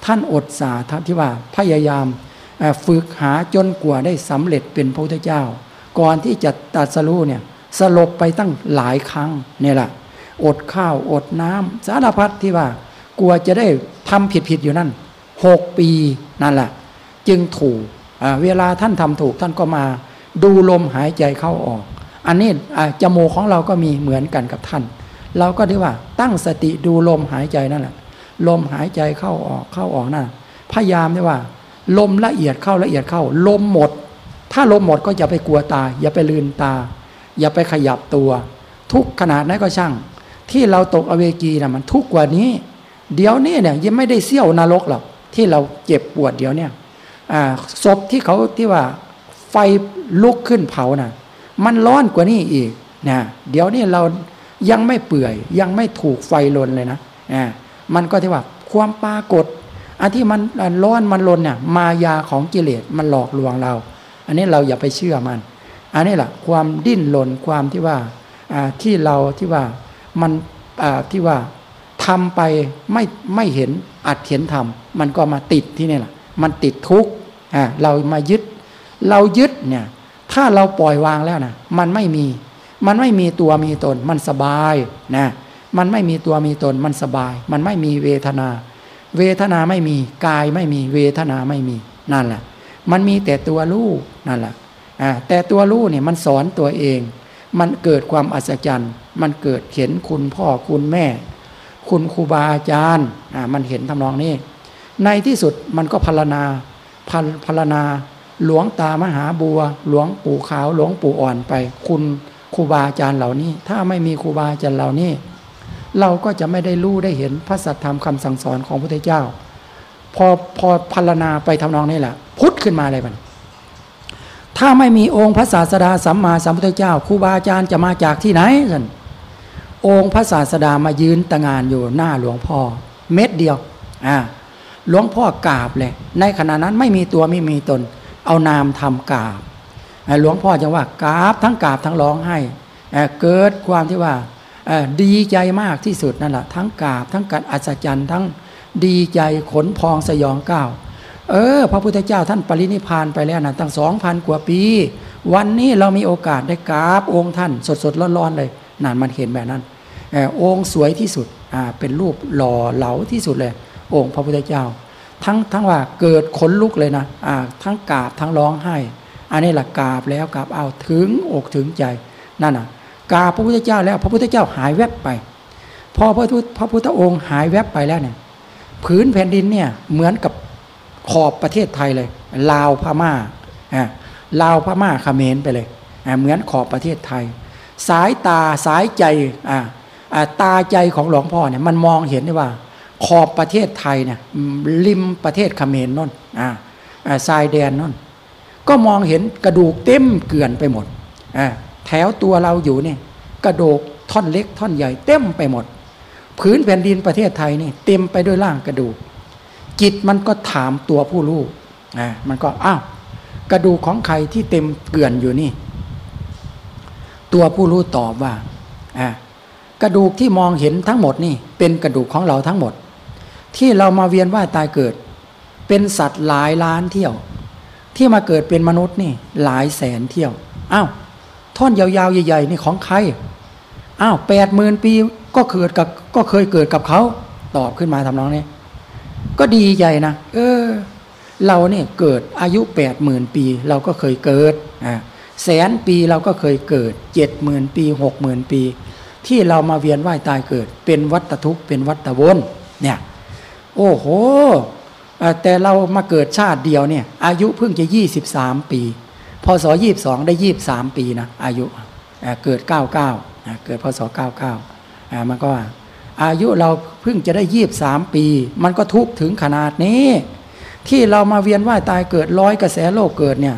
ท่านอดสาทที่ว่าพยายามฝึกหาจนกว่าได้สำเร็จเป็นพระพุทธเจ้า ก่อนที่จะตัดสรู้เนี่ยสลบไปตั้งหลายครั้งเนี่ยแหละอดข้าวอดน้ำสารพัดที่ว่ากลัวจะได้ทำผิดๆอยู่นั่นหกปีนั่นแหละ จึงถูก เวลาท่านทำถูกท่านก็มาดูลมหายใจเข้าออก อันนี้จมูกของเราก็มีเหมือนกันกับท่าน เราก็ที่ว่าตั้งสติดูลมหายใจนั่นแหละลมหายใจเข้าออกเข้าออกนั่นพยายามที่ว่า ลมละเอียดเข้าละเอียดเข้า ลมหมด ถ้าลมหมดก็อย่าไปกลัวตาย อย่าไปลืนตา อย่าไปขยับตัว ทุกขนาดนั้นก็ช่าง ที่เราตกอเวกีนะมันทุกกว่านี้ เดี๋ยวนี้เนี่ยยังไม่ได้เสี้ยวนรกหรอกที่เราเจ็บปวดเดี๋ยวเนี่ย ศพที่เขาที่ว่าไฟลุกขึ้นเผานะ่ะ มันร้อนกว่านี้อีกนะเดี๋ยวนี้เรายังไม่เปื่อย ยังไม่ถูกไฟลนเลยนะนะมันก็ที่ว่าความปรากฏอันที่มันร้อนมันลนเนี่ยมายาของกิเลสมันหลอกลวงเรา อันนี้เราอย่าไปเชื่อมัน อันนี้แหละความดิ้นรนความที่ว่าที่เราที่ว่ามันที่ว่าทำไปไม่ไม่เห็นอัดเห็นทำมันก็มาติดที่นี่แหละมันติดทุกข์ เรามายึด เรายึดเนี่ย ถ้าเราปล่อยวางแล้วนะมันไม่มี มันไม่มีตัวมีตน มันสบายนะมันไม่มีตัวมีตน มันสบาย มันไม่มีเวทนา เวทนาไม่มีกายไม่มีเวทนาไม่มีนั่นแหละ มันมีแต่ตัวรู้นั่นแหละแต่ตัวรู้เนี่ยมันสอนตัวเอง มันเกิดความอัศจรรย์ มันเกิดเห็นคุณพ่อคุณแม่ คุณครูบาอาจารย์มันเห็นทำนองนี้ ในที่สุดมันก็พารณา พันพรณาหลวงตามหาบัว หลวงปู่ขาว หลวงปู่อ่อนไป คุณครูบาอาจารย์เหล่านี้ ถ้าไม่มีครูบาอาจารย์เหล่านี้ เราก็จะไม่ได้รู้ได้เห็นพระสัทธรรมคำสั่งสอนของพระพุทธเจ้า พอพอพารณาไปทำนองนี้แหละพุทธขึ้นมาเลยมันถ้าไม่มีองค์พระศาสดาสัมมาสัมพุทธเจ้าครูบาอาจารย์จะมาจากที่ไหนสันองค์พระศาสดามายืนตะงานอยู่หน้าหลวงพ่อ เม็ดเดียวอ่า หลวงพ่อกราบเลย ในขณะนั้นไม่มีตัวไม่มีตน เอานามทำกราบหลวงพ่อจะว่ากราบทั้งกราบทั้งร้องให้เกิดความที่ว่าดีใจมากที่สุดนั่นแหละทั้งกราบทั้งการอัศจรรย์ทั้งดีใจขนพองสยองก้าวเออ พระพุทธเจ้าท่านปรินิพานไปแล้วนะตั้งสองพันกว่าปี วันนี้เรามีโอกาสได้กราบองค์ท่าน สดสดร้อนๆเลยนั่นมันเห็นแบบนั้นองค์สวยที่สุดเป็นรูปหล่อเหลาที่สุดเลย องค์พระพุทธเจ้า ทั้งทั้งว่าเกิดขนลุกเลยนะทั้งกราบทั้งร้องไห้ อันนี้แหละกราบแล้วกราบเอาถึงอกถึงใจนั่นน่ะกราบพระพุทธเจ้าแล้วพระพุทธเจ้าหายแวบไป พอพระพุทธพระพุทธองค์หายแวบไปแล้วเนี่ยผืนแผ่นดินเนี่ยเหมือนกับขอบประเทศไทยเลย ลาวพม่าลาวพม่าเขมรไปเลยเหมือนขอบประเทศไทย สายตาสายใจตาใจของหลวงพ่อเนี่ยมันมองเห็นได้ว่า ขอบประเทศไทยเนี่ยริมประเทศเขมรนนนทรายแดนนนก็มองเห็นกระดูกเต็มเกลื่อนไปหมดอ่าแถวตัวเราอยู่เนี่ยกระดูกท่อนเล็กท่อนใหญ่เต็มไปหมด พื้นแผ่นดินประเทศไทยนี่เต็มไปด้วยร่างกระดูก จิตมันก็ถามตัวผู้รู้อ่ามันก็อ้าวกระดูกของใครที่เต็มเกลื่อนอยู่นี่ ตัวผู้รู้ตอบว่าอ่ากระดูกที่มองเห็นทั้งหมดนี่เป็นกระดูกของเราทั้งหมด ที่เรามาเวียนว่ายตายเกิด เป็นสัตว์หลายล้านเที่ยว ที่มาเกิดเป็นมนุษย์นี่หลายแสนเที่ยวอ้าวท่อนยาวๆใหญ่ๆนี่ของใครอ้าวแปดหมื่นปีก็เกิดกับก็เคยเกิดกับเขาตอบขึ้นมาทำนองนี้ก็ดีใจนะเออ เราเนี่ยเกิดอายุแปดหมื่นปีเราก็เคยเกิดอ่าแสนปีเราก็เคยเกิดเจ็ดหมื่นปีหกหมื่นปี ที่เรามาเวียนว่ายตายเกิด เป็นวัฏทุกข์เป็นวัฏวนเนี่ย โอ้โห แต่เรามาเกิดชาติเดียวเนี่ย อายุเพิ่งจะยี่สิบสามปีพศยี่สองได้ยี่สามปีนะอายุเกิดเก้าเก้าเกิดพศเก้าเก้ามันก็อายุเราเพิ่งจะได้ยี่สามปี มันก็ทุกถึงขนาดนี้ ที่เรามาเวียนว่ายตายเกิดร้อยกระแสโลกเกิดเนี่ย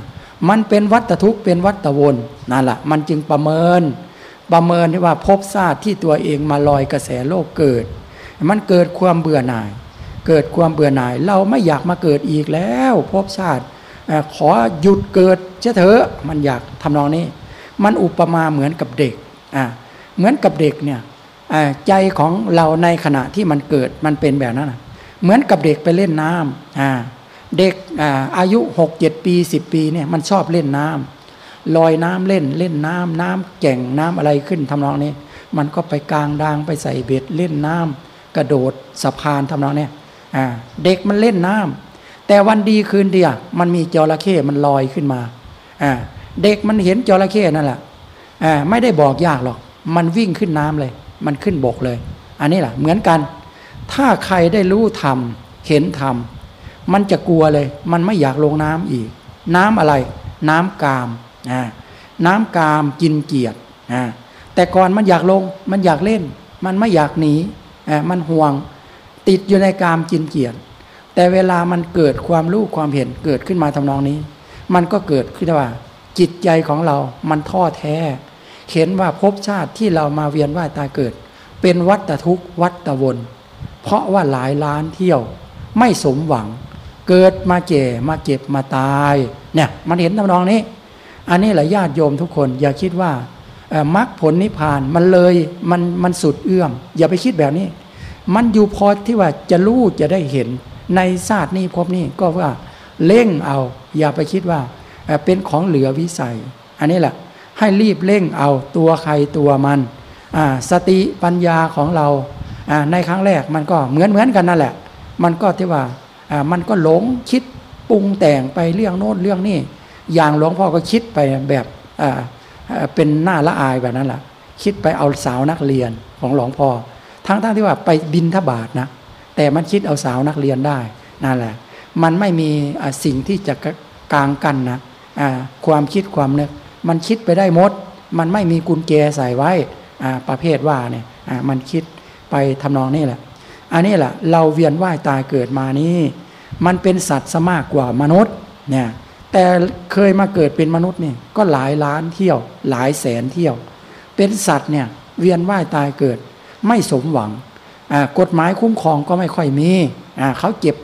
มันเป็นวัฏทุกข์เป็นวัฏวนนั่นแหละมันจึงประเมินประเมินที่ว่าพบชาตที่ตัวเองมาลอยกระแสโลกเกิด มันเกิดความเบื่อหน่าย เกิดความเบื่อหน่าย เราไม่อยากมาเกิดอีกแล้วพบชาติขอหยุดเกิดเถอะมันอยากทำนองนี้ มันอุปมาเหมือนกับเด็กอ่าเหมือนกับเด็กเนี่ยใจของเราในขณะที่มันเกิดมันเป็นแบบนั้นเหมือนกับเด็กไปเล่นน้ำเด็กอายุหกเจ็ดปีสิบปีเนี่ยมันชอบเล่นน้ำลอยน้ำเล่นเล่นน้ำน้ำแก่งน้ำอะไรขึ้นทำนองนี้ มันก็ไปกลางดางไปใส่เบ็ดเล่นน้ำกระโดดสะพานทำนองนี้ เด็กมันเล่นน้ำแต่วันดีคืนเดียวมันมีจระเข้มันลอยขึ้นมาเด็กมันเห็นจระเข้นั่นแหละไม่ได้บอกยากหรอก มันวิ่งขึ้นน้ำเลย มันขึ้นบกเลย อันนี้แหละเหมือนกัน ถ้าใครได้รู้ธรรมเห็นธรรมมันจะกลัวเลย มันไม่อยากลงน้ำอีก น้ำอะไร น้ำกามน้ำกามกินเกียรติแต่ก่อนมันอยากลง มันอยากเล่น มันไม่อยากหนีมันห่วง ติดอยู่ในกามกินเกียรติแต่เวลามันเกิดความรู้ความเห็นเกิดขึ้นมาทำนองนี้ มันก็เกิดขึ้นว่า จิตใจของเรา มันท้อแท้ เห็นว่าภพชาติที่เรามาเวียนว่ายตายเกิด เป็นวัฏทุกข์วัฏวน เพราะว่าหลายล้านเที่ยว ไม่สมหวัง เกิดมาเจ็มาเก็บมาตายเนี่ยมันเห็นทำนองนี้ อันนี้แหละญาติโยมทุกคนอย่าคิดว่ามรรคผลนิพพานมันเลยมันมันสุดเอื้อมอย่าไปคิดแบบนี้ มันอยู่พอที่ว่าจะรู้จะได้เห็น ในศาสตร์นี้พบนี้ก็ว่าเล่งเอา อย่าไปคิดว่าเป็นของเหลือวิสัย อันนี้แหละให้รีบเร่งเอาตัวใครตัวมันสติปัญญาของเราในครั้งแรกมันก็เหมือนเหมือนกันนั่นแหละ มันก็ที่ว่ามันก็หลงคิดปรุงแต่งไปเรื่องโน้นเรื่องนี้อย่างหลวงพ่อก็คิดไปแบบเป็นหน้าละอายแบบนั้นแหละคิดไปเอาสาวนักเรียนของหลวงพ่อ ทั้งๆทที่ว่าไปบินทบาทนะ แต่มันคิดเอาสาวนักเรียนได้นั่นแหละ มันไม่มีสิ่งที่จะกลางกันนะความคิดความนึกมันคิดไปได้หมด มันไม่มีกุญแจใส่ไว้ประเภทว่าเนี่ยมันคิดไปทำนองนี้แหละ อันนี้แหละเราเวียนว่ายตายเกิดมานี้ มันเป็นสัตว์สมากกว่ามนุษย์เนี่ยแต่เคยมาเกิดเป็นมนุษย์นี่ก็หลายล้านเที่ยว หลายแสนเที่ยว เป็นสัตว์เนี่ยเวียนว่ายตายเกิด ไม่สมหวังกฎหมายคุ้มครองก็ไม่ค่อยมีเขาเจ็บ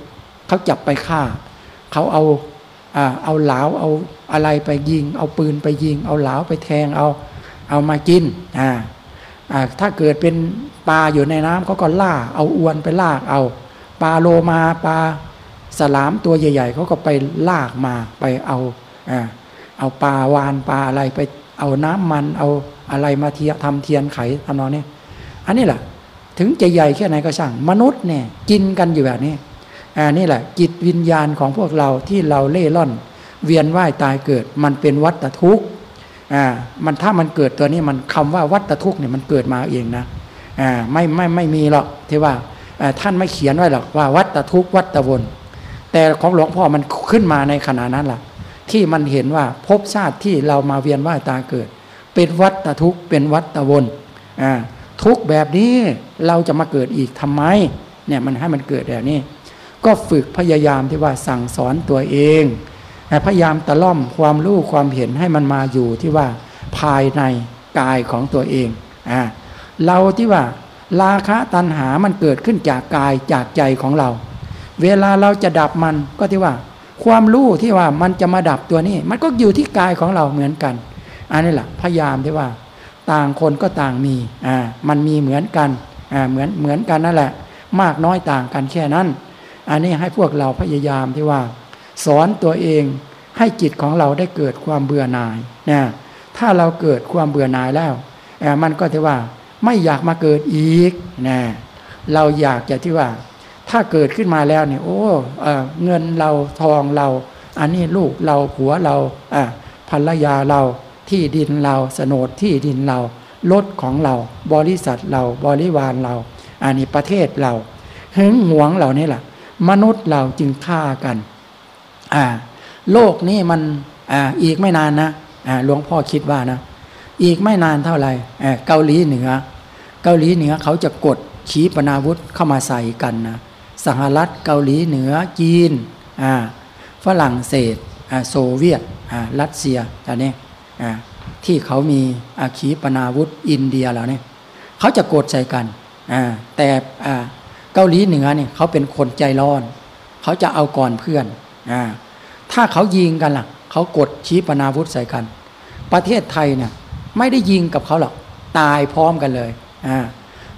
เขาจับไปฆ่า เขาเอาเอาเหลาเอาอะไรไปยิง เอาปืนไปยิง เอาเหลาไปแทงเอาเอามากินถ้าเกิดเป็นปลาอยู่ในน้ำเขาก็ล่า เอาอวนไปลากเอาปลาโลมาปลาสลามตัวใหญ่ ๆเขาก็ไปลากมาไปเอาอ่าเอาปลาวานปลาอะไรไปเอาน้ำมันเอาอะไรมาเทียทำเทียนไขทำนองนี้ อันนี้แหละถึงจะใหญ่แค่ไหนก็ช่าง มนุษย์เนี่ยกินกันอยู่แบบนี้อ่านี่แหละ จิตวิญญาณของพวกเราที่เราเล่ร่อน เวียนว่ายตายเกิด มันเป็นวัฏทุกข์อ่ามันถ้ามันเกิดตัวนี้มันคำว่าวัฏทุกข์เนี่ยมันเกิดมาเองนะอ่าไม่ไม่ไม่มีหรอกที่ว่าท่านไม่เขียนไว้หรอกว่าวัฏทุกข์วัฏวน แต่ของหลวงพ่อมันขึ้นมาในขณะนั้นล่ะ ที่มันเห็นว่าภพชาติที่เรามาเวียนว่ายตายเกิด เป็นวัฏทุกข์เป็นวัฏวนอ่า ทุกแบบนี้เราจะมาเกิดอีกทำไมเนี่ยมันให้มันเกิดแบบนี้ ก็ฝึกพยายามที่ว่าสั่งสอนตัวเองพยายามตะล่อมความรู้ความเห็นให้มันมาอยู่ที่ว่าภายในกายของตัวเองอ่าเราที่ว่าราคะตัณหามันเกิดขึ้นจากกายจากใจของเรา เวลาเราจะดับมันก็ที่ว่า ความรู้ที่ว่ามันจะมาดับตัวนี้ มันก็อยู่ที่กายของเราเหมือนกัน อันนี้แหละพยายามที่ว่า ต่างคนก็ต่างมีอ่ามันมีเหมือนกันอ่าเหมือนเหมือนกันนั่นแหละ มากน้อยต่างกันแค่นั้น อันนี้ให้พวกเราพยายามที่ว่า สอนตัวเองให้จิตของเราได้เกิดความเบื่อหน่ายนะถ้าเราเกิดความเบื่อหน่ายแล้วมันก็ที่ว่าไม่อยากมาเกิดอีกนะเราอยากจะที่ว่า ถ้าเกิดขึ้นมาแล้วเนี่ยโอ้เเงินเราทองเรา อันนี้ลูกเราผัวเราภรรยาเรา ที่ดินเราโสนดที่ดินเรารถของเรา บริษัทเราบริวารเรา อันนี้ประเทศเราหึงหวงเหล่านี้แหละมนุษย์เราจึงฆ่ากัน อ่า โลกนี้มันอ่าอีกไม่นานนะอ่าหลวงพ่อคิดว่านะ อีกไม่นานเท่าไหร่เกาหลีเหนือ เกาหลีเหนือเขาจะกดขีปนาวุธเข้ามาใส่กันนะสหรัฐเกาหลีเหนือจีนอ่าฝรั่งเศสอ่าโซเวียตอ่ารัสเซียอันนี้ ที่เขามีอาคีปนาวุธอินเดียแล้วเนี่ยเขาจะโกดใส่กันแต่เกาหลีเหนือเนี่ยเขาเป็นคนใจร้อน เขาจะเอาก่อนเพื่อนถ้าเขายิงกันล่ะเขากดชี้ปนาวุธใส่กัน ประเทศไทยเนี่ยไม่ได้ยิงกับเขาหรอกตายพร้อมกันเลย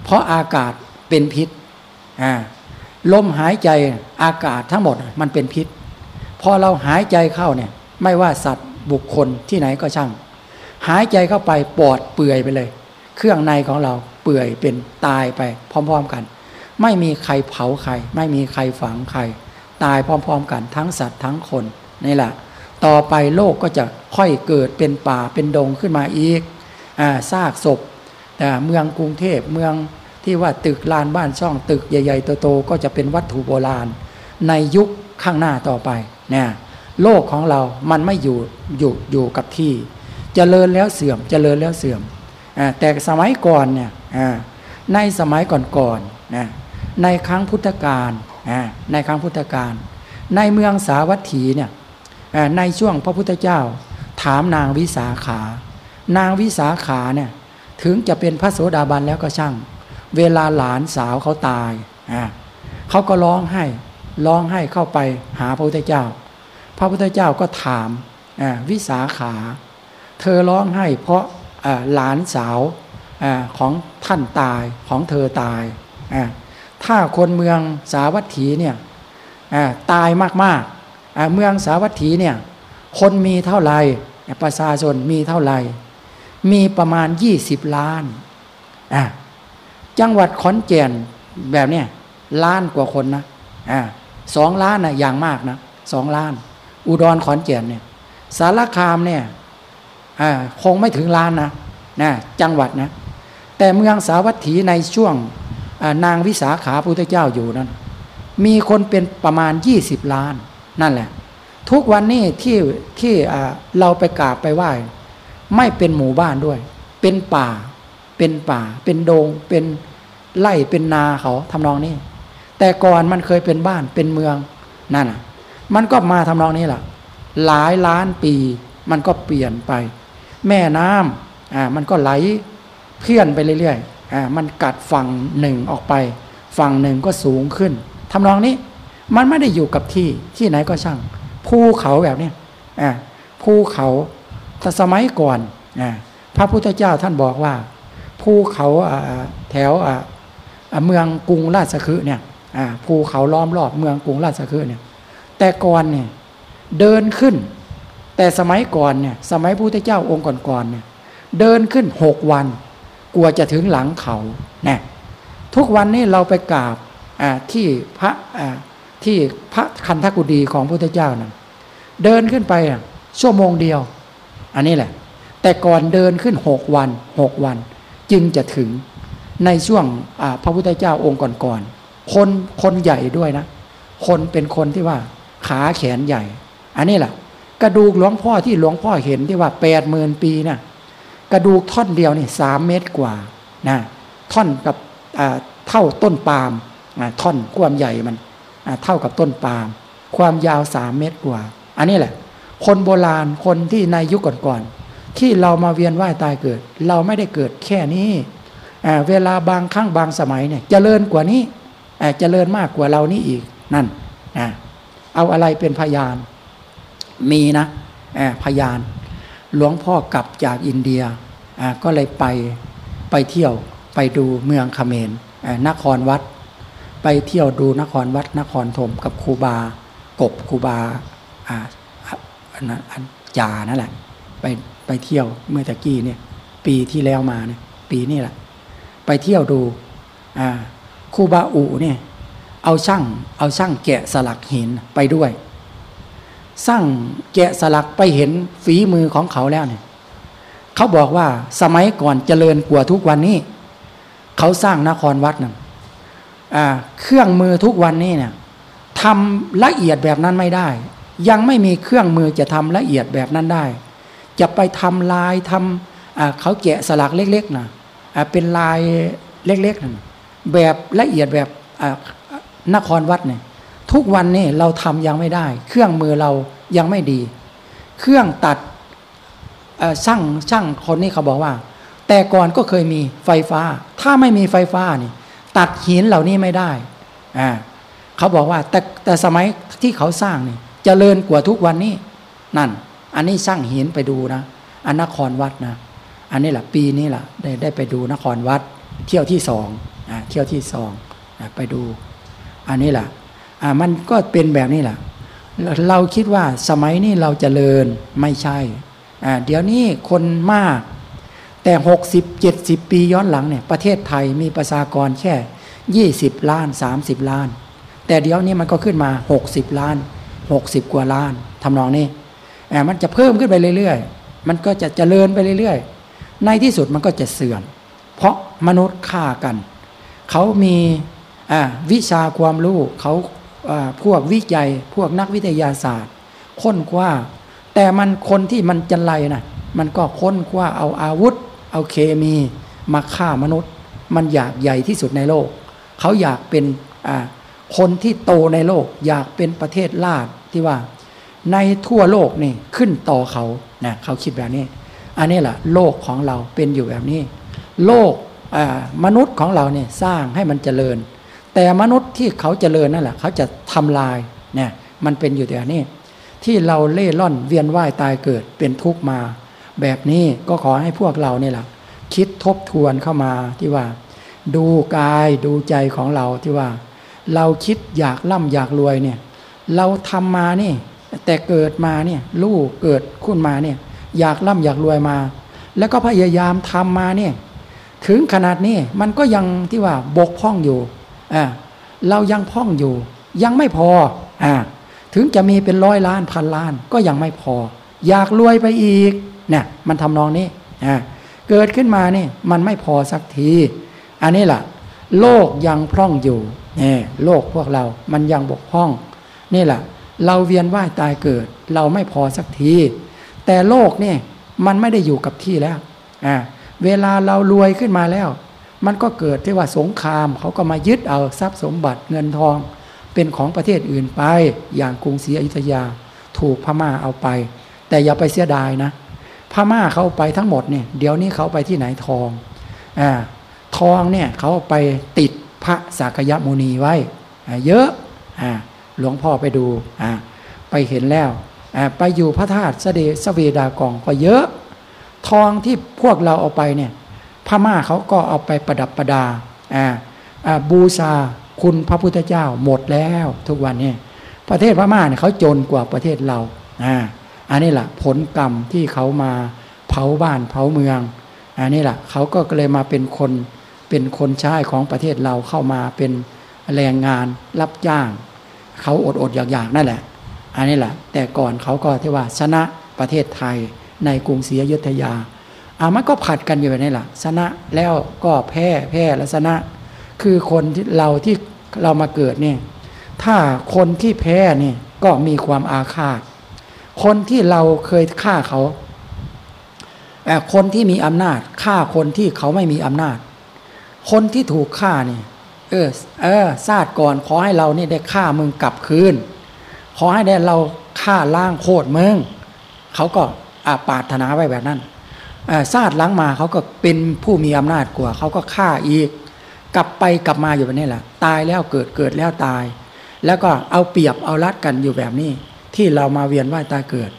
เพราะอากาศเป็นพิษลมหายใจอากาศทั้งหมดมันเป็นพิษพอเราหายใจเข้าเนี่ย ไม่ว่าสัตว์ บุคคลที่ไหนก็ช่าง หายใจเข้าไปปอดเปื่อยไปเลย เครื่องในของเราเปื่อยเป็นตายไป พร้อม ๆกัน ไม่มีใครเผาใคร ไม่มีใครฝังใคร ตายพร้อม ๆ กันทั้งสัตว์ทั้งคนนี่แหละ ต่อไปโลกก็จะค่อยเกิดเป็นป่าเป็นดงขึ้นมาอีกอ่าซากศพแต่เมืองกรุงเทพเมืองที่ว่าตึกลานบ้านช่องตึกใหญ่ ๆ โตๆก็จะเป็นวัตถุโบราณ ในยุคข้างหน้าต่อไปเนี่ย โลกของเรามันไม่อยู่อยู่อยู่กับที่จเจริญแล้วเสื่อมจเจริญแล้วเสื่อมอแต่สมัยก่อนเนี่ยในสมัยก่อนๆนะในครั้งพุทธกาลในครั้งพุทธกาลในเมืองสาวัตถีเนี่ยในช่วงพระพุทธเจ้า ถามนางวิสาขา นางวิสาขาเนี่ยถึงจะเป็นพระโสดาบันแล้วก็ช่าง เวลาหลานสาวเขาตายเขาก็ร้องให้ร้องให้เข้าไปหาพระพุทธเจ้า พระพุทธเจ้าก็ถามวิสาขา เธอร้องไห้เพราะหลานสาวอของท่านตายของเธอตาย ถ้าคนเมืองสาวัตถีเนี่ยตายมากๆเมืองสาวัตถีเนี่ยคนมีเท่าไหร่ประชาชนมีเท่าไหร่ มีประมาณ 20 ล้าน จังหวัดขอนแก่นแบบเนี้ยล้านกว่าคนนะอ่าสองล้านนะอย่างมากนะสองล้าน อุดรขอนแก่นเนี่ยสารคามเนี่ยคงไม่ถึงล้านนะนะจังหวัดนะ แต่เมืองสาวัตถีในช่วงนางวิสาขาพุทธเจ้าอยู่นั้น มีคนเป็นประมาณ 20 ล้านนั่นแหละ ทุกวันนี้ที่ที่เราไปกราบไปไหว้ ไม่เป็นหมู่บ้านด้วย เป็นป่า เป็นป่า เป็นโดงเป็นไร่เป็นนาเขาทำนองนี้ แต่ก่อนมันเคยเป็นบ้านเป็นเมืองนั่นอะ มันก็มาทำนองนี้แหละหลายล้านปี มันก็เปลี่ยนไป แม่น้ำอ่ามันก็ไหลเพี้ยนไปเรื่อยๆอ่ามันกัดฝั่งหนึ่งออกไป ฝั่งหนึ่งก็สูงขึ้นทำนองนี้มันไม่ได้อยู่กับที่ที่ไหนก็ช่างภูเขาแบบนี้อ่าภูเขาแต่สมัยก่อนอ่าพระพุทธเจ้าท่านบอกว่าภูเขาแถวเมืองกรุงราชคฤห์เนี่ยภูเขาล้อมรอบเมืองกรุงราชคฤห์เนี่ย แต่ก่อนเนี่ยเดินขึ้น แต่สมัยก่อนเนี่ยสมัยพระพุทธเจ้าองค์ก่อนๆเนี่ยเดินขึ้นหกวัน กลัวจะถึงหลังเขาเนี่ยทุกวันนี้เราไปกราบที่พระที่พระคันธกุฎีของพระพุทธเจ้านะ่ะเดินขึ้นไปชั่วโมงเดียว อันนี้แหละ แต่ก่อนเดินขึ้นหกวันหกวัน จึงจะถึงในช่วงพระพุทธเจ้าองค์ก่อนๆคนคนใหญ่ด้วยนะ คนเป็นคนที่ว่า ขาแขนใหญ่ อันนี้แหละกระดูกหลวงพ่อที่หลวงพ่อเห็นที่ว่าแปดหมื่นปีนะ่ะกระดูกท่อนเดียวนี่สามเมตรกว่านะท่อนกับเท่าต้นปาล์มท่อนความใหญ่มันเท่ากับต้นปาล์มความยาวสามเมตรกว่า อันนี้แหละ คนโบราณคนที่ในยุคก่อนๆที่เรามาเวียนว่ายตายเกิด เราไม่ได้เกิดแค่นี้เวลาบางครั้งบางสมัยเนี่ยจเจริญกว่านี้จเจริญมากกว่าเรานี่อีกนั่น เอาอะไรเป็นพยาน มีนะพยาน หลวงพ่อกลับจากอินเดียก็เลยไปไปเที่ยวไปดูเมืองคเมนนครวัด ไปเที่ยวดูนครวัด นครธมกับครูบา กบครูบาอ่าอันจานั่นแหละ ไปไปเที่ยวเมื่อตะกี้เนี่ย ปีที่แล้วมาเนี่ยปีนี้แหละ ไปเที่ยวดูอ่าครูบาอูเนี่ย เอาช่างเอาช่างแกะสลักหินไปด้วย สร้างแกะสลักไปเห็นฝีมือของเขาแล้วเนี่ยเขาบอกว่าสมัยก่อนเจริญกว่าทุกวันนี้ เขาสร้างนครวัดนั่นเครื่องมือทุกวันนี้เนี่ยทำละเอียดแบบนั้นไม่ได้ ยังไม่มีเครื่องมือจะทำละเอียดแบบนั้นได้ จะไปทำลายทำเขาแกะสลักเล็กๆนะเป็นลายเล็กๆนะแบบละเอียดแบบ นครวัดเนี่ยทุกวันนี้เราทำยังไม่ได้ เครื่องมือเรายังไม่ดี เครื่องตัดช่างช่างคนนี้เขาบอกว่า แต่ก่อนก็เคยมีไฟฟ้า ถ้าไม่มีไฟฟ้านี่ตัดหินเหล่านี้ไม่ได้อ่าเขาบอกว่าแต่แต่สมัยที่เขาสร้างนี่จเจริญกว่าทุกวันนี้นั่น อันนี้สร้างหินไปดูนะอันนครวัดนะ อันนี้แหละปีนี้แหละได้ได้ไปดูนครวัด เที่ยวที่สองอ่าเที่ยวที่สองอไปดู อันนี้แหละอ่ามันก็เป็นแบบนี้แหละเราคิดว่าสมัยนี้เราจเจริญไม่ใช่อ่าเดี๋ยวนี้คนมาก แต่หกสิบเจ็ดสิบปีย้อนหลังเนี่ยประเทศไทยมีประชากรแค่ยี่สิบล้านสามสิบล้าน แต่เดี๋ยวนี้มันก็ขึ้นมาหกสิบล้านหกสิบกว่าล้านทำนองนี้แอบมันจะเพิ่มขึ้นไปเรื่อยๆ มันก็จะเจริญไปเรื่อยๆ ในที่สุดมันก็จะเสื่อมเพราะมนุษย์ฆ่ากัน เขามี วิชาความรู้เขาพวกวิจัยพวกนักวิทยาศาสตร์ ค้นคว้า แต่มันคนที่มันจันไรนะมันก็ค้นคว้าเอาอาวุธ เอาเคมีมาฆ่ามนุษย์ มันอยากใหญ่ที่สุดในโลก เขาอยากเป็นคนที่โตในโลก อยากเป็นประเทศลาดที่ว่า ในทั่วโลกนี่ขึ้นต่อเขานะเขาคิดแบบนี้ อันนี้แหละโลกของเราเป็นอยู่แบบนี้ โลกมนุษย์ของเราเนี่ยสร้างให้มันเจริญ แต่มนุษย์ที่เขาเจริญนั่นแหละ เขาจะทำลายเนี่ยมันเป็นอยู่แบบนี้ที่เราเล่ร่อนเวียนว่ายตายเกิดเป็นทุกข์มา แบบนี้ก็ขอให้พวกเราเนี่ยแหละคิดทบทวนเข้ามาที่ว่า ดูกายดูใจของเราที่ว่า เราคิดอยากร่ำอยากรวยเนี่ย เราทำมานี่แต่เกิดมาเนี่ยลูกเกิดขึ้นมาเนี่ย อยากร่ำอยากรวยมา แล้วก็พยายามทำมาเนี่ย ถึงขนาดนี้มันก็ยังที่ว่าบกพร่องอยู่ เรายังพร่องอยู่ ยังไม่พออถึงจะมีเป็นร้อยล้านพันล้าน ก็ยังไม่พอ อยากรวยไปอีกเนี่ยมันทำนองนี้เกิดขึ้นมานี่มันไม่พอสักที อันนี้แหละโลกยังพร่องอยู่เนี่ยโลกพวกเรา มันยังบกพร่อง นี่แหละ เราเวียนว่ายตายเกิด เราไม่พอสักที แต่โลกนี่มันไม่ได้อยู่กับที่แล้วอ่าเวลาเรารวยขึ้นมาแล้ว มันก็เกิดที่ว่าสงครามเขาก็มายึดเอาทรัพย์สมบัติเงินทอง เป็นของประเทศอื่นไป อย่างกรุงศรีอยุธยาถูกพม่าเอาไป แต่อย่าไปเสียดายนะ พม่าเขาไปทั้งหมดเนี่ยเดี๋ยวนี้เขาไปที่ไหนทองอ่าทองเนี่ยเขาไปติดพระสักยมุนีไว้เยอะอ่าหลวงพ่อไปดูอ่าไปเห็นแล้วอ่าไปอยู่พระธาตุเสดสเวดากองก็เยอะ ทองที่พวกเราเอาไปเนี่ย พม่าเขาก็เอาไปประดับประดาอ่าบูชาคุณพระพุทธเจ้าหมดแล้ว ทุกวันนี้ประเทศพม่าเนี่ยเขาจนกว่าประเทศเราอ่าอันนี้แหละผลกรรมที่เขามาเผาบ้านเผาเมือง อันนี้แหละเขาก็เลยมาเป็นคนเป็นคนใช้ของประเทศเราเข้ามาเป็นแรงงานรับจ้าง เขาอดอดอยากๆนั่นแหละ อันนี้แหละ แต่ก่อนเขาก็ที่ว่าชนะประเทศไทยในกรุงศรีอยุธยา อ่ามันก็ผัดกันอยู่แบบนี้แหละชนะแล้วก็แพ้แพ้แล้วชนะ คือคนที่เราที่เรามาเกิดเนี่ย ถ้าคนที่แพ้เนี่ยก็มีความอาฆาต คนที่เราเคยฆ่าเขาแต่คนที่มีอำนาจฆ่าคนที่เขาไม่มีอำนาจ คนที่ถูกฆ่าเนี่ยเออเออซาดก่อนขอให้เราเนี่ได้ฆ่ามึงกลับคืน ขอให้ได้เราฆ่าล้างโคตรมึงเขาก็อาปาถนาไว้แบบนั้น ซาดล้างมาเขาก็เป็นผู้มีอำนาจกว่าเขาก็ฆ่าอีก กลับไปกลับมาอยู่แบบนี้แหละตายแล้วเกิดเกิดแล้วตาย แล้วก็เอาเปรียบเอารัดกันอยู่แบบนี้ ที่เรามาเวียนว่ายตายเกิด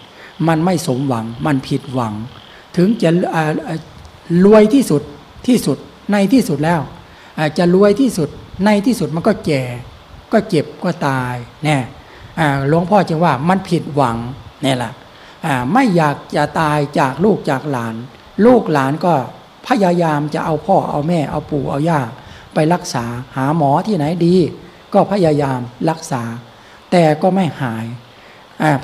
มันไม่สมหวังมันผิดหวัง ถึงจะรวยที่สุดที่สุดในที่สุดแล้วจะรวยที่สุดในที่สุดมันก็แก่ก็เจ็บก็ตายแน่หลวงพ่อจึงว่ามันผิดหวังนี่แหละ ไม่อยากจะตายจากลูกจากหลาน ลูกหลานก็พยายามจะเอาพ่อเอาแม่เอาปู่เอาย่าไปรักษาหาหมอที่ไหนดี ก็พยายามรักษา แต่ก็ไม่หาย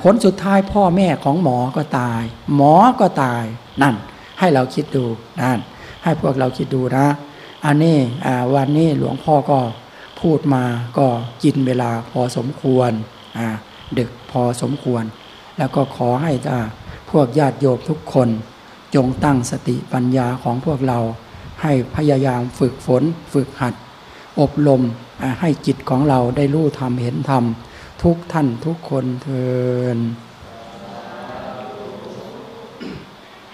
ผลสุดท้ายพ่อแม่ของหมอก็ตาย หมอก็ตายนั่น ให้เราคิดดูนั่นให้พวกเราคิดดูนะ อันนี้วันนี้หลวงพ่อก็พูดมาก็กินเวลาพอสมควรดึกพอสมควร แล้วก็ขอให้พวกญาติโยมทุกคน จงตั้งสติปัญญาของพวกเรา ให้พยายามฝึกฝนฝึกหัด อบรมให้จิตของเราได้รู้ธรรมเห็นธรรมทุกท่านทุกคนเทิน